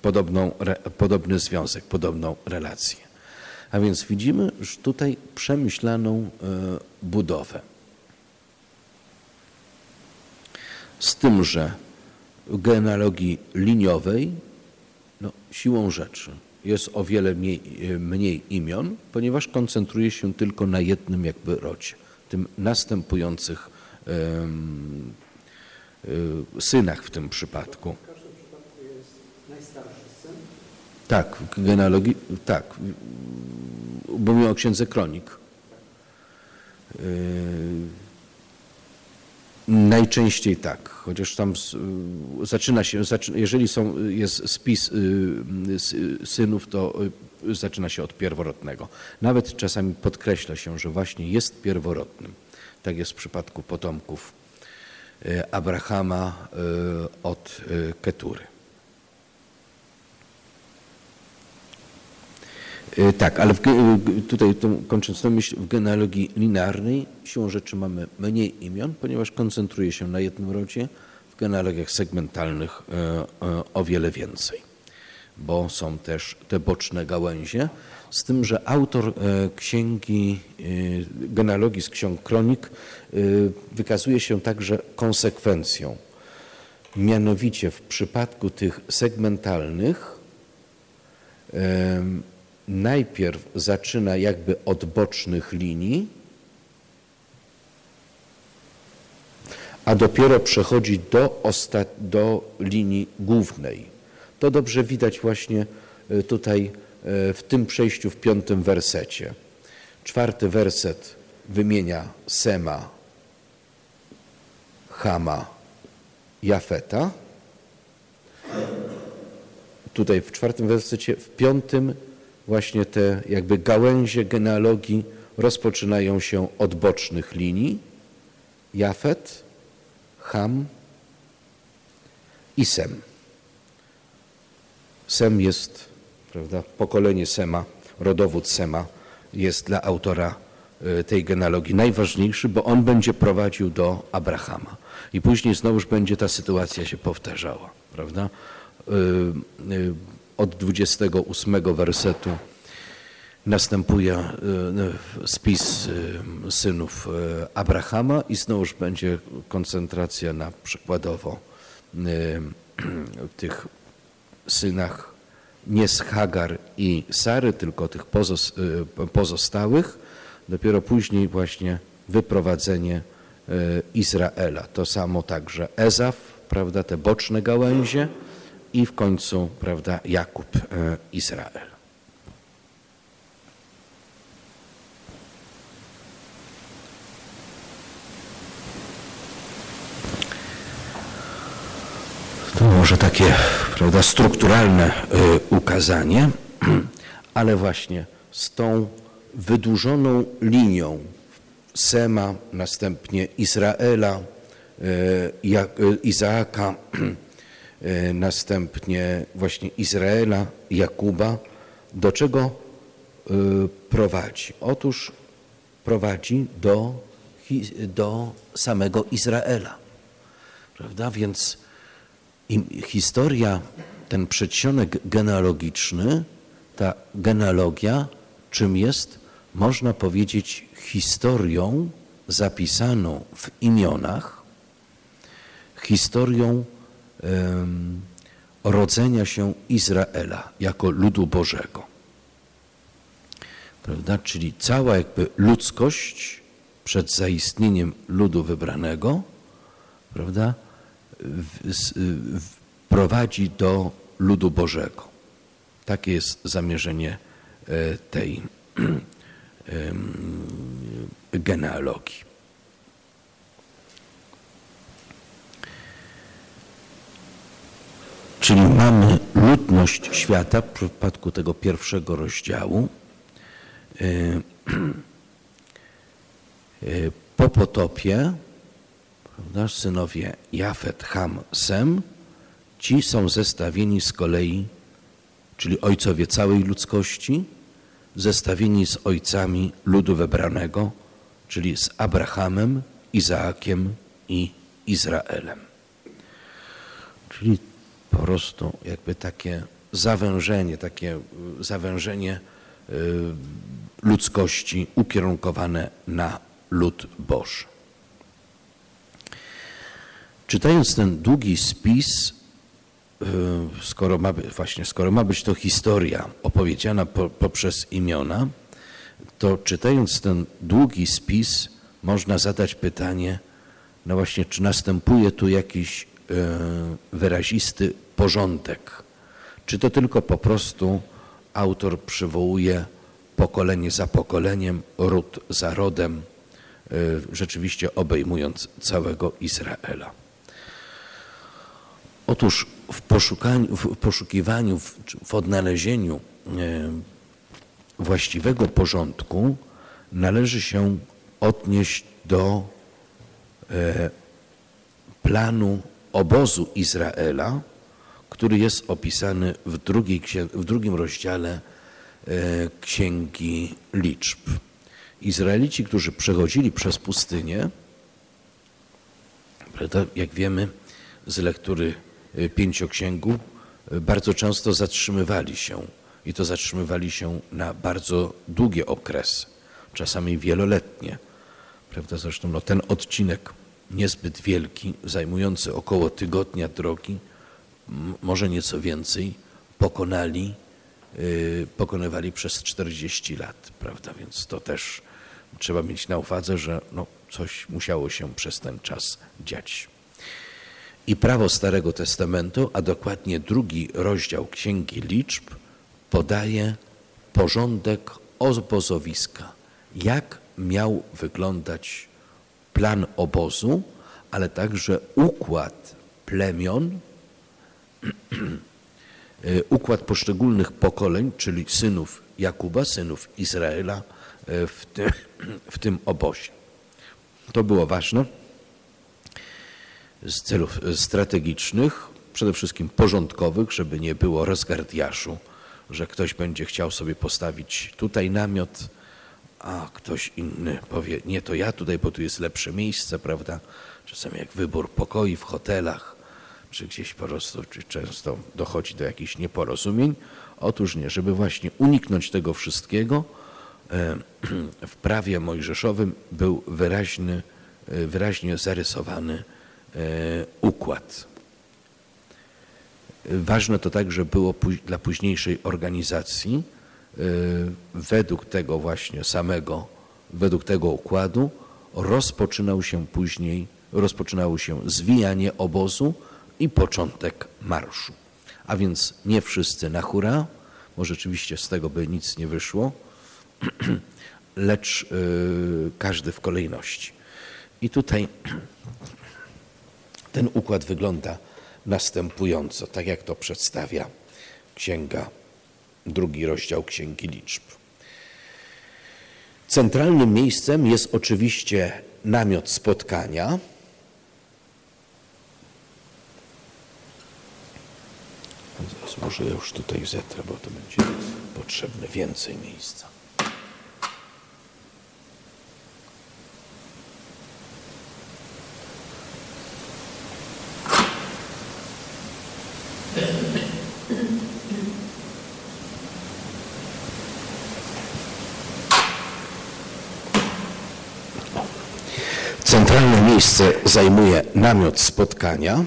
[SPEAKER 1] podobną, podobny związek, podobną relację. A więc widzimy już tutaj przemyślaną e, budowę. Z tym, że w genealogii liniowej no, siłą rzeczy jest o wiele mniej, mniej imion, ponieważ koncentruje się tylko na jednym jakby rodzie, tym następujących synach w tym przypadku. W każdym przypadku jest najstarszy syn? Tak, w genealogii, tak. Mówimy o księdze kronik. Yy, Najczęściej tak, chociaż tam zaczyna się, jeżeli są, jest spis y, synów, to y, zaczyna się od pierworodnego. Nawet czasami podkreśla się, że właśnie jest pierworodnym. Tak jest w przypadku potomków y, Abrahama od Ketury. E, tak, ale w, tutaj kończąc tę myśl, w genealogii linearnej siłą rzeczy mamy mniej imion, ponieważ koncentruje się na jednym rodzie, w genealogiach segmentalnych e, e, o wiele więcej, bo są też te boczne gałęzie, z tym, że autor księgi genealogii z ksiąg kronik wykazuje się także konsekwencją. Mianowicie w przypadku tych segmentalnych najpierw zaczyna jakby od bocznych linii, a dopiero przechodzi do, do linii głównej. To dobrze widać właśnie e, tutaj e, w tym przejściu w piątym wersecie. Czwarty werset wymienia Sema, Hama, Jafeta. Tutaj w czwartym wersecie, w piątym właśnie te jakby gałęzie genealogii rozpoczynają się od bocznych linii. Jafet, Ham i Sem. Sem jest, prawda, pokolenie Sema, rodowód Sema jest dla autora e, tej genealogii najważniejszy, bo on będzie prowadził do Abrahama. I później znowuż będzie ta sytuacja się powtarzała, prawda? E, e, od 28 wersetu następuje spis synów Abrahama i znowuż będzie koncentracja na przykładowo [clears throat] tych synach nie z Hagar i Sary, tylko tych pozostałych. Dopiero później właśnie wyprowadzenie Izraela. To samo także Ezaf, prawda, te boczne gałęzie i w końcu, prawda, Jakub, e, Izrael. To może takie, prawda, strukturalne e, ukazanie, [clears throat] ale właśnie z tą wydłużoną linią Sema, następnie Izraela, e, Izaaka, E, [clears throat] następnie właśnie Izraela, Jakuba, do czego prowadzi? Otóż prowadzi do, do samego Izraela. Prawda? Więc I historia, ten przedsionek genealogiczny, ta genealogia, czym jest? Można powiedzieć historią zapisaną w imionach, historią um, rodzenia się Izraela jako ludu Bożego. Prawda? Czyli cała jakby ludzkość przed zaistnieniem ludu wybranego, prawda, prowadzi do ludu Bożego. Takie jest zamierzenie e, tej [clears throat] genealogii. Czyli mamy ludność świata w przypadku tego pierwszego rozdziału. E, [clears throat] e, po potopie, prawda, synowie Jafet, Ham, Sem, ci są zestawieni z kolei, czyli ojcowie całej ludzkości, zestawieni z ojcami ludu wybranego, czyli z Abrahamem, Izaakiem i Izraelem. Czyli po prostu jakby takie zawężenie, takie y, zawężenie y, ludzkości ukierunkowane na lud Boży. Czytając ten długi spis, y, skoro ma właśnie, skoro ma być to historia opowiedziana po, poprzez imiona, to czytając ten długi spis, można zadać pytanie, no właśnie, czy następuje tu jakiś y, wyrazisty porządek, czy to tylko po prostu autor przywołuje pokolenie za pokoleniem, ród za rodem, y, rzeczywiście obejmując całego Izraela. Otóż w, poszukaniu, w poszukiwaniu, w, w odnalezieniu e, właściwego porządku należy się odnieść do e, planu obozu Izraela, który jest opisany w, drugiej, w drugim rozdziale e, Księgi Liczb. Izraelici, którzy przechodzili przez pustynię, jak wiemy z lektury pięcioksięgu y, bardzo często zatrzymywali się i to zatrzymywali się na bardzo długie okresy, czasami wieloletnie. Prawda? Zresztą no, ten odcinek niezbyt wielki, zajmujący około tygodnia drogi, może nieco więcej, pokonali, yy, pokonywali przez 40 lat, prawda? Więc to też trzeba mieć na uwadze, że no, coś musiało się przez ten czas dziać i prawo Starego Testamentu, a dokładnie drugi rozdział Księgi Liczb, podaje porządek obozowiska. Jak miał wyglądać plan obozu, ale także układ plemion, [clears throat] układ poszczególnych pokoleń, czyli synów Jakuba, synów Izraela e, w tym, [clears throat] w tym obozie. To było ważne z celów strategicznych, przede wszystkim porządkowych, żeby nie było rozgardiaszu, że ktoś będzie chciał sobie postawić tutaj namiot, a ktoś inny powie, nie to ja tutaj, bo tu jest lepsze miejsce, prawda? Czasem jak wybór pokoi w hotelach, czy gdzieś po prostu, czy często dochodzi do jakichś nieporozumień. Otóż nie, żeby właśnie uniknąć tego wszystkiego, e, [clears throat] w prawie mojżeszowym był wyraźny, e, wyraźnie zarysowany E, układ. Ważne to także było dla późniejszej organizacji. E, według tego właśnie samego, według tego układu rozpoczynał się później, rozpoczynało się zwijanie obozu i początek marszu. A więc nie wszyscy na hura, bo rzeczywiście z tego by nic nie wyszło, [clears throat] lecz e, każdy w kolejności. I tutaj [clears throat] ten układ wygląda następująco, tak jak to przedstawia księga, drugi rozdział Księgi Liczb. Centralnym miejscem jest oczywiście namiot spotkania. Zaraz może już tutaj zetrę, bo to będzie potrzebne więcej miejsca. Centralne miejsce zajmuje namiot spotkania.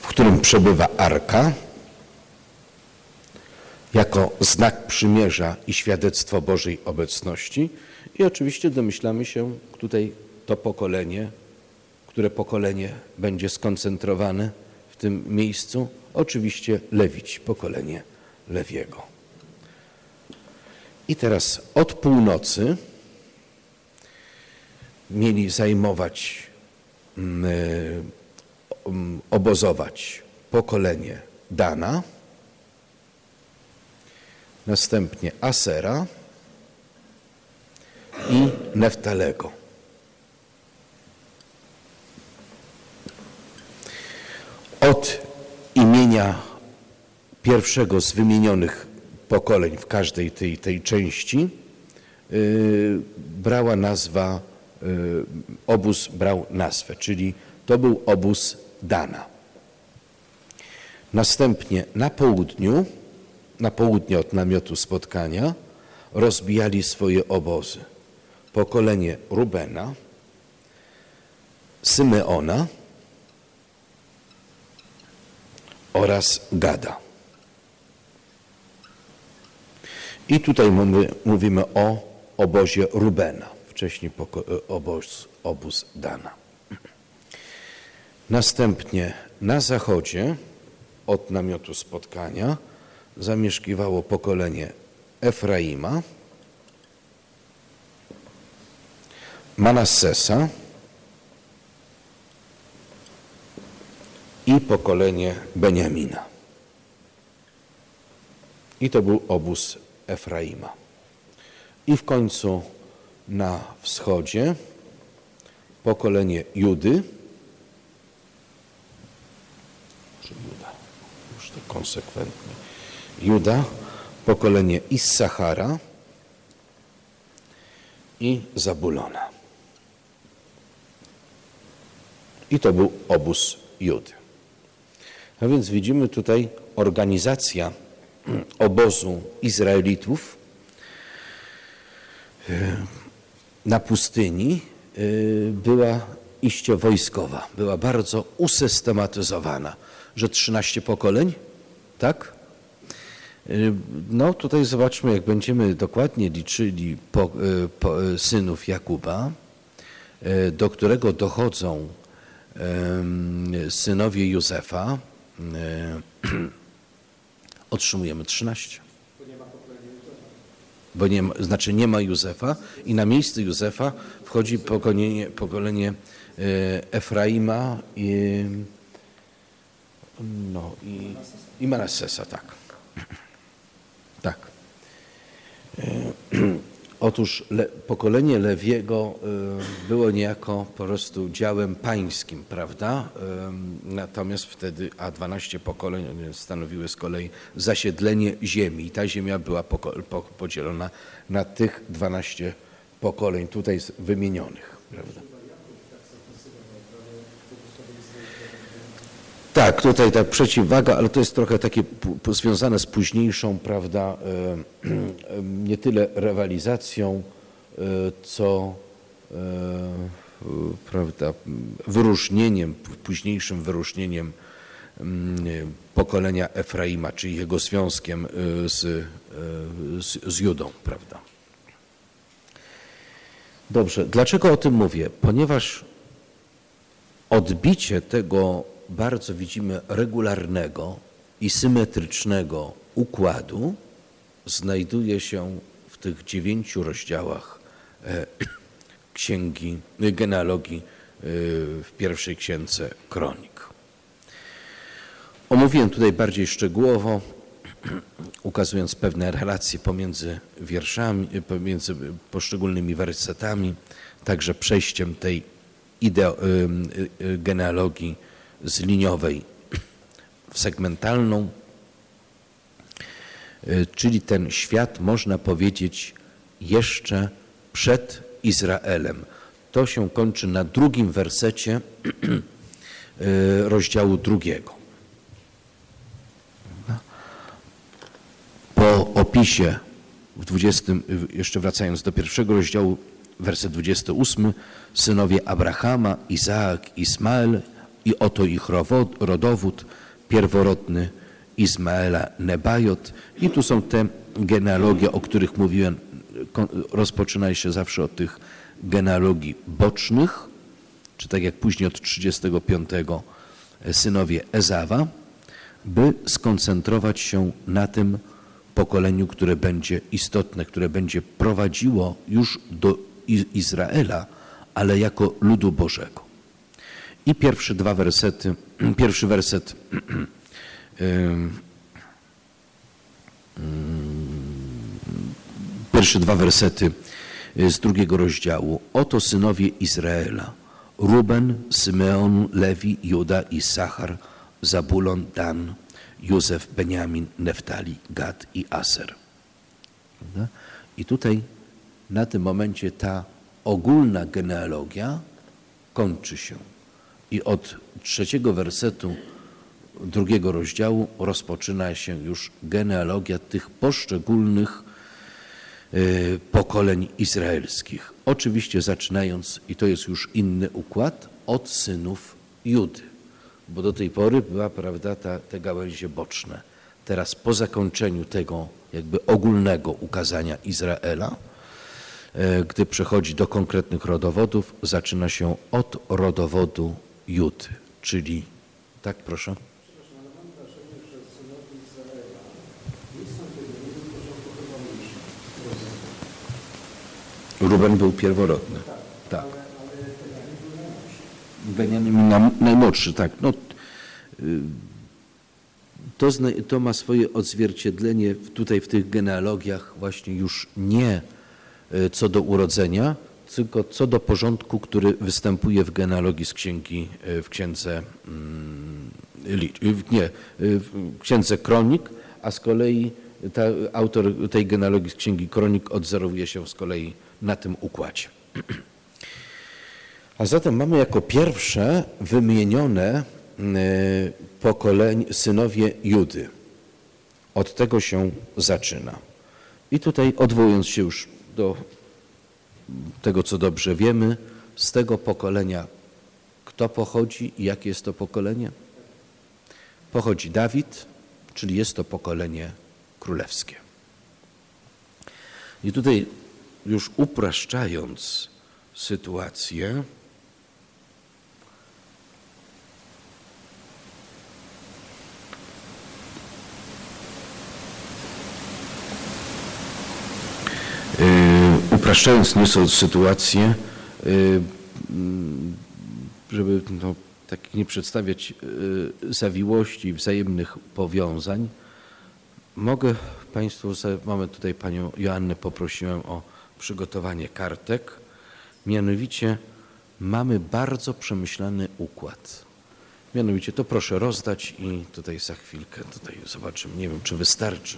[SPEAKER 1] w którym przebywa arka jako znak przymierza i świadectwo Bożej obecności. I oczywiście domyślamy się tutaj to pokolenie, które pokolenie będzie skoncentrowane w tym miejscu. Oczywiście Lewić, pokolenie Lewiego. I teraz od północy mieli zajmować, mm, mm, obozować pokolenie Dana, następnie Asera i Neftalego. Od imienia pierwszego z wymienionych pokoleń w każdej tej, tej części yy, brała nazwa, yy, obóz brał nazwę, czyli to był obóz Dana. Następnie na południu, na południe od namiotu spotkania, rozbijali swoje obozy. Pokolenie Rubena, Symeona oraz Gada. I tutaj mówimy, o obozie Rubena, wcześniej obóz, obóz Dana. Następnie na zachodzie od namiotu spotkania zamieszkiwało pokolenie Efraima, Manassesa i pokolenie Beniamina. I to był obóz Efraima. I w końcu na wschodzie pokolenie Judy, Juda, już to konsekwentnie, Juda, pokolenie Issachara i Zabulona. I to był obóz Judy. A więc widzimy tutaj organizacja obozu Izraelitów e, na pustyni e, była iście wojskowa, była bardzo usystematyzowana, że 13 pokoleń, tak? E, no tutaj zobaczmy, jak będziemy dokładnie liczyli po, po, synów Jakuba, do którego dochodzą synowie Józefa, [clears throat] otrzymujemy 13. Bo nie ma, znaczy nie ma Józefa i na miejsce Józefa wchodzi pokolenie, pokolenie e, Efraima i, no, i, i Manassesa, tak. Tak. [clears throat] Otóż le, pokolenie Lewiego y, było niejako po prostu działem pańskim, prawda? Y, natomiast wtedy, a 12 pokoleń stanowiły z kolei zasiedlenie ziemi i ta ziemia była poko, po, podzielona na tych 12 pokoleń tutaj wymienionych, prawda? Tak, tutaj ta przeciwwaga, ale to jest trochę takie związane z późniejszą, prawda, e, [clears throat] nie tyle rywalizacją, e, co e, prawda, wyróżnieniem, późniejszym wyróżnieniem mm, pokolenia Efraima, czyli jego związkiem z, z, z Judą, prawda. Dobrze, dlaczego o tym mówię? Ponieważ odbicie tego bardzo widzimy regularnego i symetrycznego układu znajduje się w tych dziewięciu rozdziałach e, [clears throat] księgi, genealogii e, w pierwszej księdze kronik. Omówiłem tutaj bardziej szczegółowo, [clears throat] ukazując pewne relacje pomiędzy wierszami, pomiędzy poszczególnymi wersetami, także przejściem tej ideo, e, genealogii z liniowej w segmentalną, y, czyli ten świat, można powiedzieć, jeszcze przed Izraelem. To się kończy na drugim wersecie y, [clears throat] rozdziału drugiego. Po opisie w 20, jeszcze wracając do pierwszego rozdziału, werset 28, synowie Abrahama, Izaak, Ismael i oto ich rodowód, pierworodny Izmaela Nebajot. I tu są te genealogie, o których mówiłem, rozpoczyna się zawsze od tych genealogii bocznych, czy tak jak później od 35 synowie Ezawa, by skoncentrować się na tym pokoleniu, które będzie istotne, które będzie prowadziło już do Izraela, ale jako ludu Bożego. I [clears throat] [clears throat] pierwsze dwa wersety, pierwszy werset pierwsze dwa wersety z drugiego rozdziału. Oto synowie Izraela, Ruben, Symeon, Lewi, Juda i Sachar, Zabulon, Dan, Józef, Beniamin, Neftali, Gad i Aser. I tutaj na tym momencie ta ogólna genealogia kończy się. I od trzeciego wersetu drugiego rozdziału rozpoczyna się już genealogia tych poszczególnych y, pokoleń izraelskich. Oczywiście zaczynając, i to jest już inny układ, od synów Judy, bo do tej pory była, prawda, ta, te gałęzie boczne. Teraz po zakończeniu tego jakby ogólnego ukazania Izraela, e, gdy przechodzi do konkretnych rodowodów, zaczyna się od rodowodu Judy, czyli, tak proszę. Ruben był pierworodny. Tak. Beniamin najmłodszy, tak. No, y, to, to ma swoje odzwierciedlenie tutaj w tych genealogiach właśnie już nie y, co do urodzenia, tylko co do porządku, który występuje w genealogii z księgi, y, w księdze, mm, nie, w księdze Kronik, a z kolei ta, autor tej genealogii z księgi Kronik odzorowuje się z kolei na tym układzie. A zatem mamy jako pierwsze wymienione pokolenie synowie Judy. Od tego się zaczyna. I tutaj odwołując się już do tego, co dobrze wiemy, z tego pokolenia kto pochodzi i jakie jest to pokolenie? Pochodzi Dawid, czyli jest to pokolenie królewskie. I tutaj już upraszczając sytuację, upraszczając nieco sytuację, y, żeby no, tak nie przedstawiać y, zawiłości wzajemnych powiązań, mogę Państwu, mamy tutaj Panią Joannę, poprosiłem o przygotowanie kartek. Mianowicie mamy bardzo przemyślany układ. Mianowicie to proszę rozdać i tutaj za chwilkę tutaj zobaczymy. Nie wiem, czy wystarczy.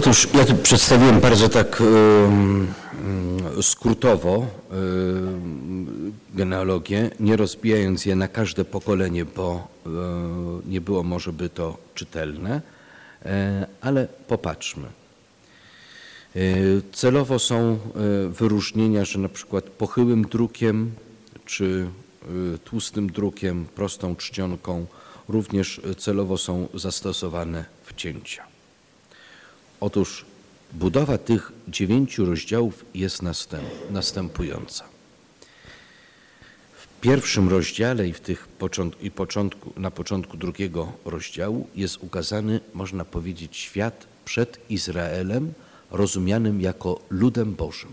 [SPEAKER 1] Otóż ja tu przedstawiłem bardzo tak skrótowo genealogię, nie rozbijając je na każde pokolenie, bo e, nie było może by to czytelne, e, ale popatrzmy. E, celowo są wyróżnienia, że na przykład pochyłym drukiem czy tłustym drukiem, prostą czcionką również celowo są zastosowane wcięcia. Otóż budowa tych dziewięciu rozdziałów jest następująca. W pierwszym rozdziale i, w tych i początku, na początku drugiego rozdziału jest ukazany, można powiedzieć, świat przed Izraelem, rozumianym jako ludem Bożym.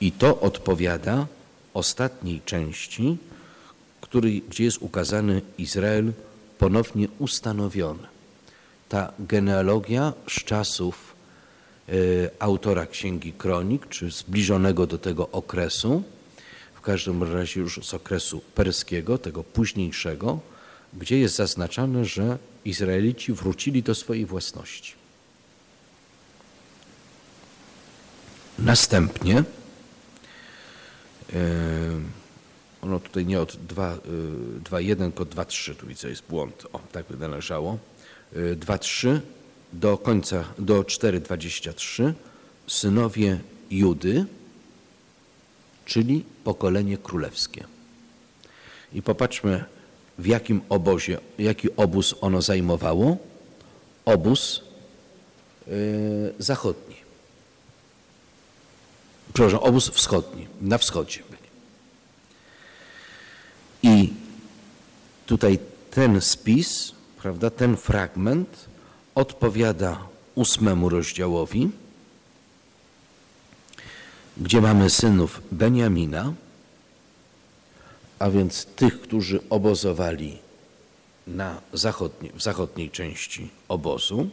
[SPEAKER 1] I to odpowiada ostatniej części, który, gdzie jest ukazany Izrael ponownie ustanowiony. Ta genealogia z czasów y, autora Księgi Kronik, czy zbliżonego do tego okresu, w każdym razie już z okresu perskiego, tego późniejszego, gdzie jest zaznaczane, że Izraelici wrócili do swojej własności. Następnie, e, ono tutaj nie od 2.1, e, tylko 2.3, tu widzę jest błąd, o tak by należało, 2.3 e, do końca, do 4.23, synowie Judy, czyli pokolenie królewskie. I popatrzmy, w jakim obozie, jaki obóz ono zajmowało? Obóz yy, zachodni. Przepraszam, obóz wschodni, na wschodzie byli. I tutaj ten spis, prawda, ten fragment odpowiada ósmemu rozdziałowi, gdzie mamy synów Beniamina, a więc tych, którzy obozowali na zachodniej, w zachodniej części obozu.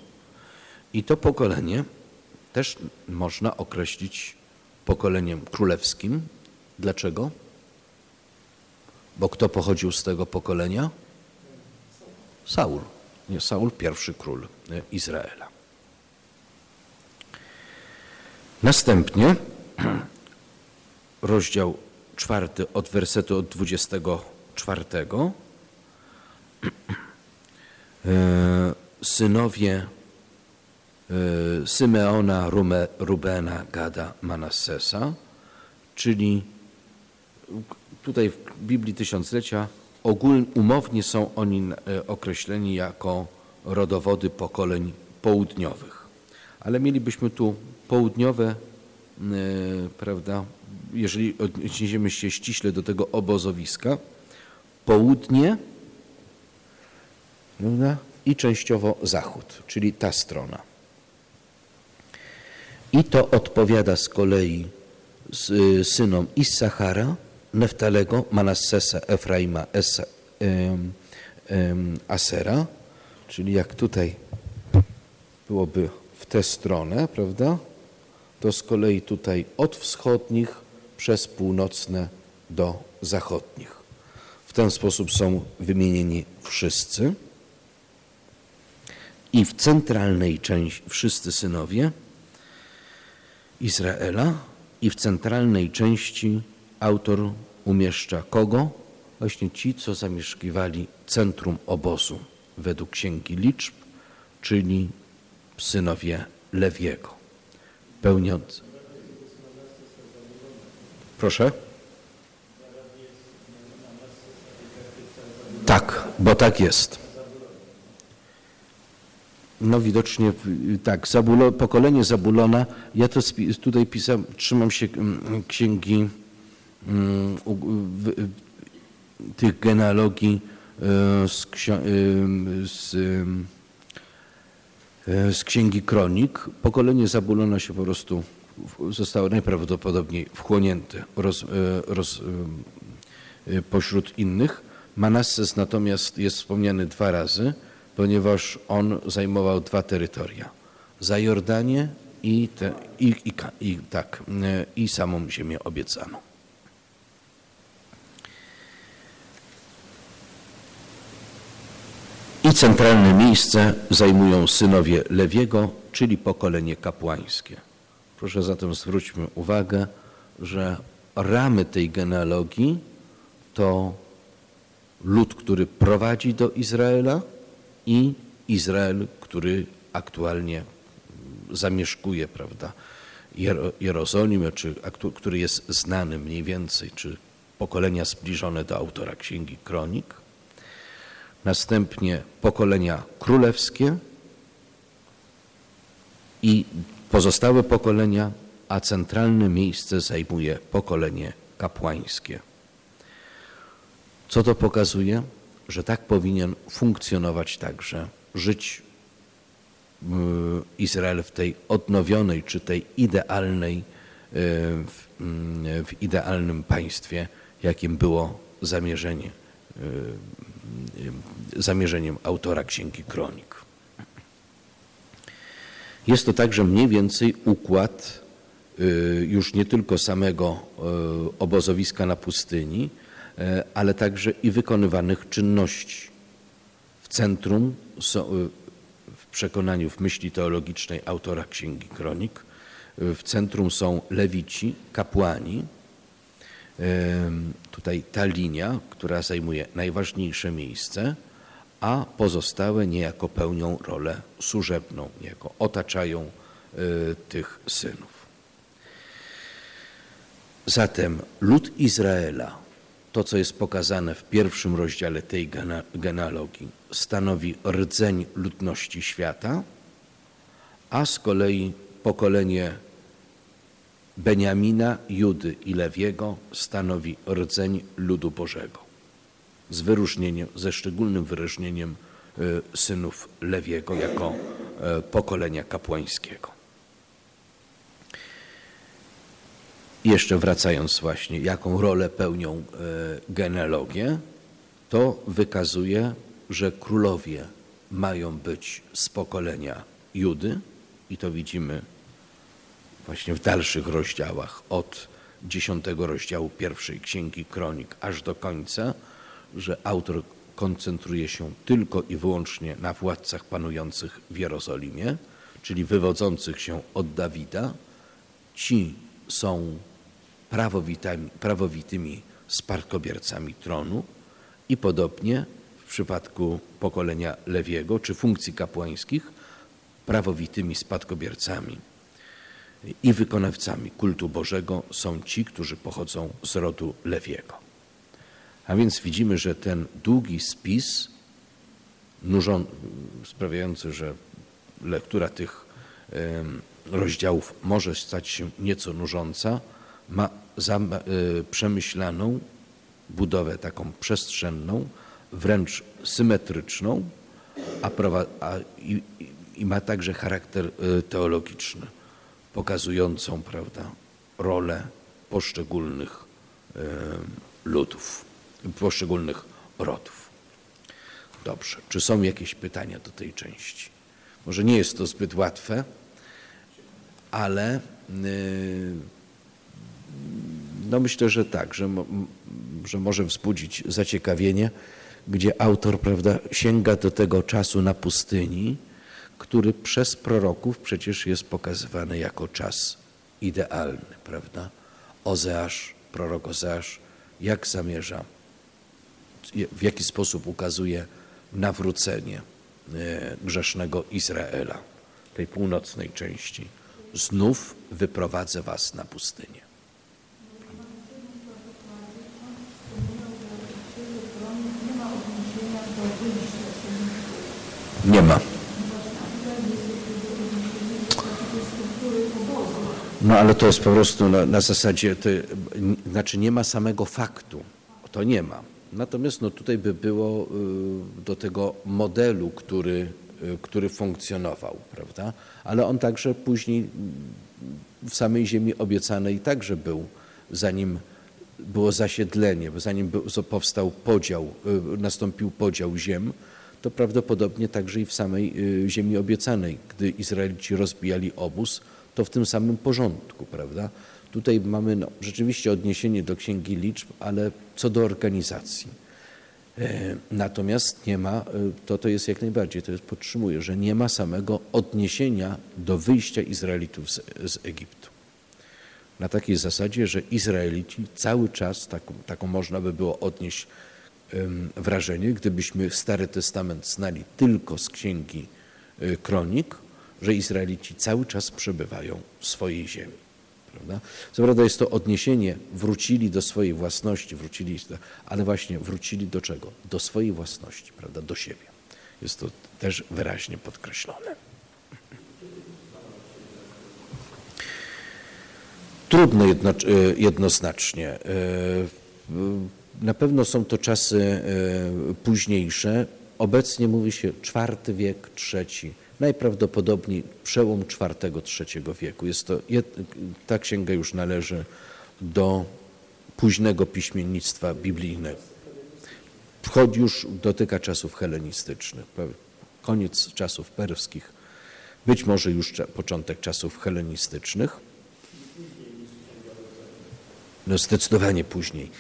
[SPEAKER 1] I to pokolenie też można określić pokoleniem królewskim. Dlaczego? Bo kto pochodził z tego pokolenia? Saul. Nie, Saul, pierwszy król Izraela. Następnie [clears throat] rozdział czwarty od wersetu od 24. [clears throat] E, synowie e, Symeona, Rubena, Gada, Manassesa, czyli tutaj w Biblii Tysiąclecia ogólnie, umownie są oni e, określeni jako rodowody pokoleń południowych. Ale mielibyśmy tu południowe, prawda, jeżeli odniesiemy się ściśle do tego obozowiska, południe prawda, i częściowo zachód, czyli ta strona. I to odpowiada z kolei y, synom Issachara, Neftalego, Manassesa, Efraima, Esa, um, um, Asera, czyli jak tutaj byłoby w tę stronę, prawda, to z kolei tutaj od wschodnich przez północne do zachodnich. W ten sposób są wymienieni wszyscy. I w centralnej części wszyscy synowie Izraela i w centralnej części autor umieszcza kogo? Właśnie ci, co zamieszkiwali centrum obozu według Księgi Liczb, czyli synowie Lewiego, pełniąc Proszę? Tak, bo tak jest. No widocznie tak, Zabulo, pokolenie Zabulona, ja to tutaj pisam, trzymam się mm, księgi tych genealogii e, z, e, z, e, z księgi kronik. Pokolenie Zabulona się po prostu zostały najprawdopodobniej wchłonięte roz, roz, pośród innych. Manasses natomiast jest wspomniany dwa razy, ponieważ on zajmował dwa terytoria. Za Jordanię i, te, i, i, i, tak, i samą ziemię obiecaną. Centralne miejsce zajmują synowie Lewiego, czyli pokolenie kapłańskie. Proszę zatem zwróćmy uwagę, że ramy tej genealogii to lud, który prowadzi do Izraela i Izrael, który aktualnie zamieszkuje, prawda, Jerozolimę, czy, który jest znany mniej więcej, czy pokolenia zbliżone do autora Księgi Kronik. Następnie pokolenia królewskie i pozostałe pokolenia, a centralne miejsce zajmuje pokolenie kapłańskie. Co to pokazuje? Że tak powinien funkcjonować także, żyć Izrael w tej odnowionej czy tej idealnej w, mm, w idealnym państwie, jakim było zamierzenie, zamierzeniem autora Księgi Kronik. Jest to także mniej więcej układ już nie tylko samego obozowiska na pustyni, ale także i wykonywanych czynności. W centrum są, w przekonaniu, w myśli teologicznej autora Księgi Kronik, w centrum są lewici, kapłani. Tutaj ta linia, która zajmuje najważniejsze miejsce, a pozostałe niejako pełnią rolę służebną, niejako otaczają tych synów. Zatem lud Izraela, to co jest pokazane w pierwszym rozdziale tej genealogii, stanowi rdzeń ludności świata, a z kolei pokolenie Beniamina, Judy i Lewiego stanowi rdzeń ludu Bożego. Z wyróżnieniem, ze szczególnym wyróżnieniem y, synów Lewiego jako y, pokolenia kapłańskiego. Jeszcze wracając właśnie, jaką rolę pełnią y, genealogie, to wykazuje, że królowie mają być z pokolenia Judy i to widzimy właśnie w dalszych rozdziałach, od dziesiątego rozdziału pierwszej księgi kronik aż do końca, że autor koncentruje się tylko i wyłącznie na władcach panujących w Jerozolimie, czyli wywodzących się od Dawida. Ci są prawowitymi, spadkobiercami tronu i podobnie w przypadku pokolenia Lewiego czy funkcji kapłańskich prawowitymi spadkobiercami i wykonawcami kultu Bożego są ci, którzy pochodzą z rodu Lewiego. A więc widzimy, że ten długi spis, sprawiający, że lektura tych rozdziałów może stać się nieco nużąca, ma e, przemyślaną budowę taką przestrzenną, wręcz symetryczną, a i, i ma także charakter e, teologiczny pokazującą prawda, rolę poszczególnych ludów, poszczególnych rodów. Dobrze, czy są jakieś pytania do tej części? Może nie jest to zbyt łatwe, ale no myślę, że tak, że, że może wzbudzić zaciekawienie, gdzie autor prawda, sięga do tego czasu na pustyni, który przez proroków przecież jest pokazywany jako czas idealny, prawda? Ozeasz, prorok Ozeasz, jak zamierza, w jaki sposób ukazuje nawrócenie e, grzesznego Izraela, tej północnej części. Znów wyprowadzę was na pustynię. Nie ma. No ale to jest po prostu na, na zasadzie, to, znaczy nie ma samego faktu, to nie ma. Natomiast no, tutaj by było y, do tego modelu, który, y, który funkcjonował, prawda? Ale on także później w samej ziemi obiecanej także był, zanim było zasiedlenie, zanim powstał podział, y, nastąpił podział ziem, to prawdopodobnie także i w samej ziemi obiecanej, gdy Izraelici rozbijali obóz, to w tym samym porządku, prawda? Tutaj mamy no, rzeczywiście odniesienie do Księgi Liczb, ale co do organizacji. E, natomiast nie ma, e, to to jest jak najbardziej, to jest podtrzymuję, że nie ma samego odniesienia do wyjścia Izraelitów z, z Egiptu. Na takiej zasadzie, że Izraelici cały czas, taką, taką można by było odnieść wrażenie, gdybyśmy Stary Testament znali tylko z Księgi y, Kronik, że Izraelici cały czas przebywają w swojej ziemi. Prawda? Co prawda jest to odniesienie, wrócili do swojej własności, wrócili, ale właśnie wrócili do czego? Do swojej własności, prawda? do siebie. Jest to też wyraźnie podkreślone. Trudno jedno, e, jednoznacznie. E, na pewno są to czasy e, późniejsze. Obecnie mówi się czwarty wiek, trzeci najprawdopodobniej przełom IV-III wieku. Jest to, ta księga już należy do późnego piśmiennictwa biblijnego. Wchodzi już, dotyka czasów helenistycznych, koniec czasów perskich, być może już początek czasów helenistycznych. No zdecydowanie później.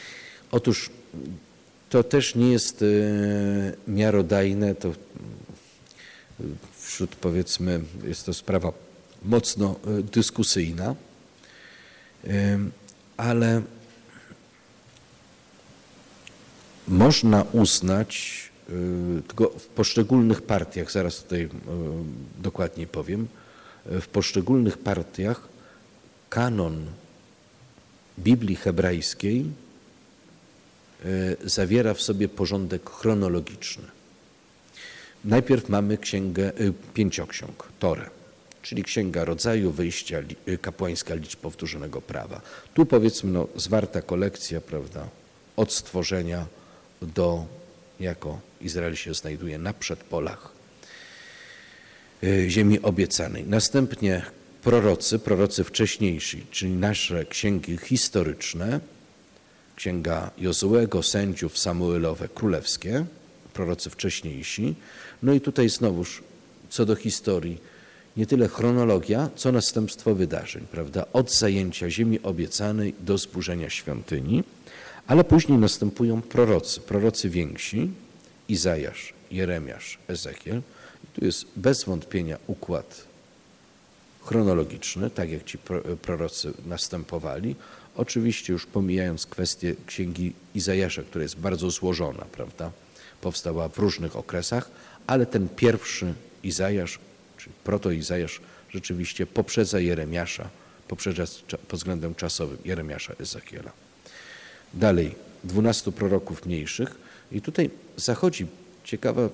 [SPEAKER 1] Otóż to też nie jest e, miarodajne, to wśród powiedzmy, jest to sprawa mocno e, dyskusyjna, ale można uznać, e, tylko w poszczególnych partiach, zaraz tutaj dokładniej powiem, w poszczególnych partiach kanon Biblii hebrajskiej e, zawiera w sobie porządek chronologiczny. Najpierw mamy księgę e, pięcioksiąg, Torę, czyli księga rodzaju, wyjścia, e, kapłańska liczb powtórzonego prawa. Tu powiedzmy no, zwarta kolekcja, prawda, od stworzenia do, jako Izrael się znajduje na przedpolach ziemi obiecanej. Następnie prorocy, prorocy wcześniejsi, czyli nasze księgi historyczne, księga Jozułego, sędziów, Samuelowe, królewskie, prorocy wcześniejsi. No i tutaj znowuż co do historii, nie tyle chronologia, co następstwo wydarzeń, prawda? Od zajęcia ziemi obiecanej do zburzenia świątyni, ale później następują prorocy, prorocy więksi, Izajasz, Jeremiasz, Ezekiel. I tu jest bez wątpienia układ chronologiczny, tak jak ci prorocy następowali. Oczywiście już pomijając kwestię księgi Izajasza, która jest bardzo złożona, prawda? Powstała w różnych okresach, ale ten pierwszy Izajasz, czyli proto-Izajasz rzeczywiście poprzedza Jeremiasza, poprzedza pod względem czasowym Jeremiasza Ezekiela. Dalej, dwunastu proroków mniejszych i tutaj zachodzi ciekawa,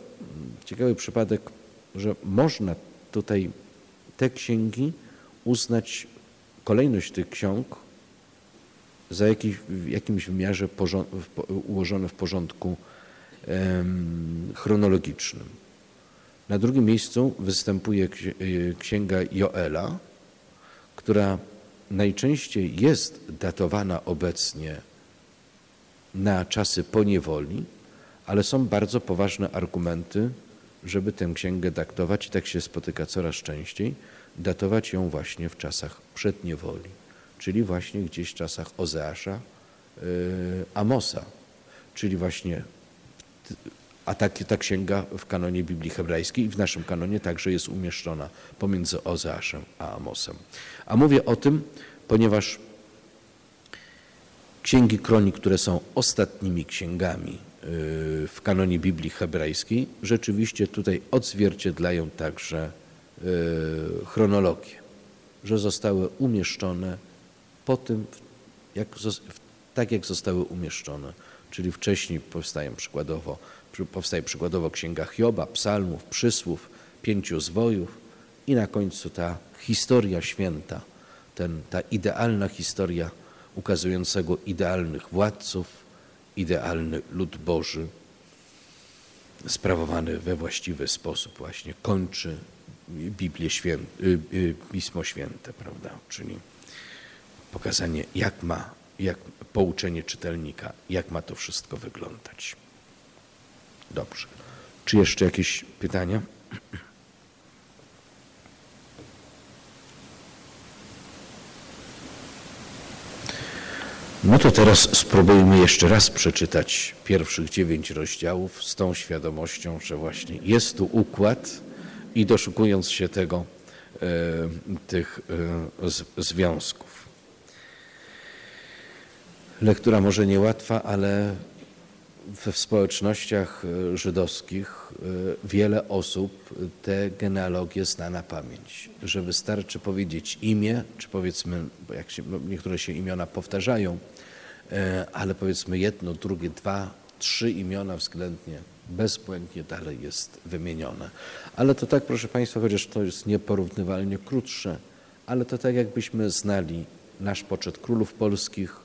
[SPEAKER 1] ciekawy przypadek, że można tutaj te księgi uznać, kolejność tych ksiąg za jakiś, w jakimś wymiarze ułożone w porządku chronologicznym. Na drugim miejscu występuje e, księga Joela, która najczęściej jest datowana obecnie na czasy poniewoli, ale są bardzo poważne argumenty żeby tę księgę datować, i tak się spotyka coraz częściej, datować ją właśnie w czasach przedniewoli, czyli właśnie gdzieś w czasach Ozeasza, yy, Amosa, czyli właśnie a tak, ta księga w kanonie Biblii hebrajskiej i w naszym kanonie także jest umieszczona pomiędzy Ozeaszem a Amosem. A mówię o tym, ponieważ księgi kronik, które są ostatnimi księgami w kanonie Biblii hebrajskiej rzeczywiście tutaj odzwierciedlają także e, chronologię, że zostały umieszczone po tym, jak, tak jak zostały umieszczone, czyli wcześniej powstają przykładowo, powstaje przykładowo księga Hioba, psalmów, przysłów, pięciu zwojów i na końcu ta historia święta, ten, ta idealna historia ukazującego idealnych władców, idealny lud Boży, sprawowany we właściwy sposób właśnie kończy Biblię Święte, y, y, Pismo Święte, prawda? Czyli pokazanie, jak ma, jak pouczenie czytelnika, jak ma to wszystko wyglądać. Dobrze. Czy jeszcze jakieś pytania? No to teraz spróbujmy jeszcze raz przeczytać pierwszych dziewięć rozdziałów z tą świadomością, że właśnie jest tu układ i doszukując się tego, e, tych e, związków. Lektura może niełatwa, ale we społecznościach e, żydowskich e, wiele osób te genealogie zna na pamięć, że wystarczy powiedzieć imię, czy powiedzmy, bo jak się, niektóre się imiona powtarzają, e, ale powiedzmy jedno, drugie, dwa, trzy imiona względnie bezbłędnie dalej jest wymienione. Ale to tak, proszę Państwa, chociaż to jest nieporównywalnie krótsze, ale to tak jakbyśmy znali nasz poczet królów polskich,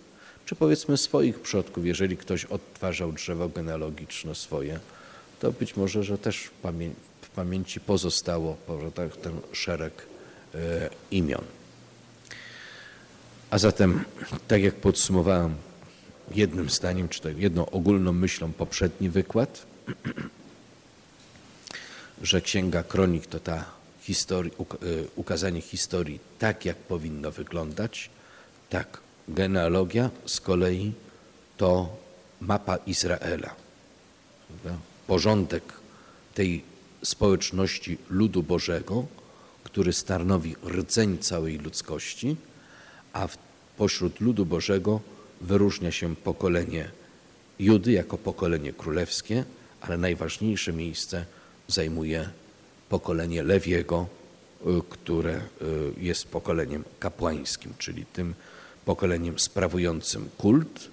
[SPEAKER 1] czy powiedzmy swoich przodków, jeżeli ktoś odtwarzał drzewo genealogiczne swoje, to być może, że też w, pamię w pamięci pozostało może tak, ten szereg e, imion. A zatem, tak jak podsumowałem jednym zdaniem, czy tak jedną ogólną myślą poprzedni wykład, [clears throat] że Księga Kronik to ta historii, ukazanie historii tak, jak powinno wyglądać, tak genealogia z kolei to mapa Izraela. Porządek tej społeczności ludu Bożego, który stanowi rdzeń całej ludzkości, a pośród ludu Bożego wyróżnia się pokolenie Judy jako pokolenie królewskie, ale najważniejsze miejsce zajmuje pokolenie Lewiego, y, które y, jest pokoleniem kapłańskim, czyli tym pokoleniem sprawującym kult.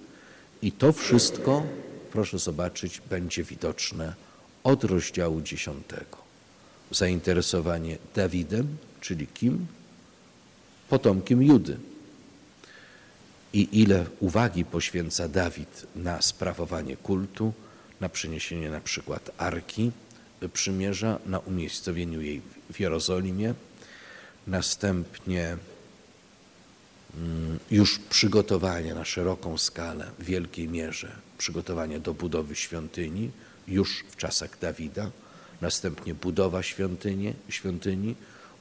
[SPEAKER 1] I to wszystko, proszę zobaczyć, będzie widoczne od rozdziału dziesiątego. Zainteresowanie Dawidem, czyli kim? Potomkiem Judy. I ile uwagi poświęca Dawid na sprawowanie kultu, na przyniesienie na przykład arki, przymierza na umiejscowieniu jej w Jerozolimie, następnie już przygotowanie na szeroką skalę, w wielkiej mierze, przygotowanie do budowy świątyni już w czasach Dawida, następnie budowa świątyni, świątyni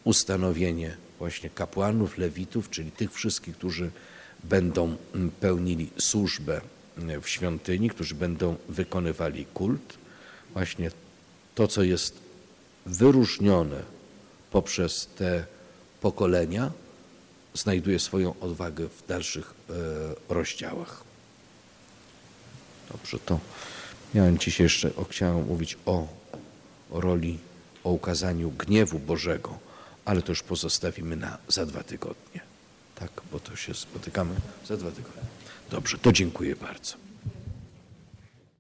[SPEAKER 1] ustanowienie właśnie kapłanów, lewitów, czyli tych wszystkich, którzy będą mm, pełnili służbę mm, w świątyni, którzy będą wykonywali kult, właśnie to, co jest wyróżnione poprzez te pokolenia, znajduje swoją odwagę w dalszych e, rozdziałach. Dobrze, to miałem dzisiaj jeszcze, chciałem mówić o, o roli, o ukazaniu gniewu Bożego, ale to już pozostawimy na za dwa tygodnie. Tak, bo to się spotykamy za dwa tygodnie. Dobrze, to dziękuję bardzo.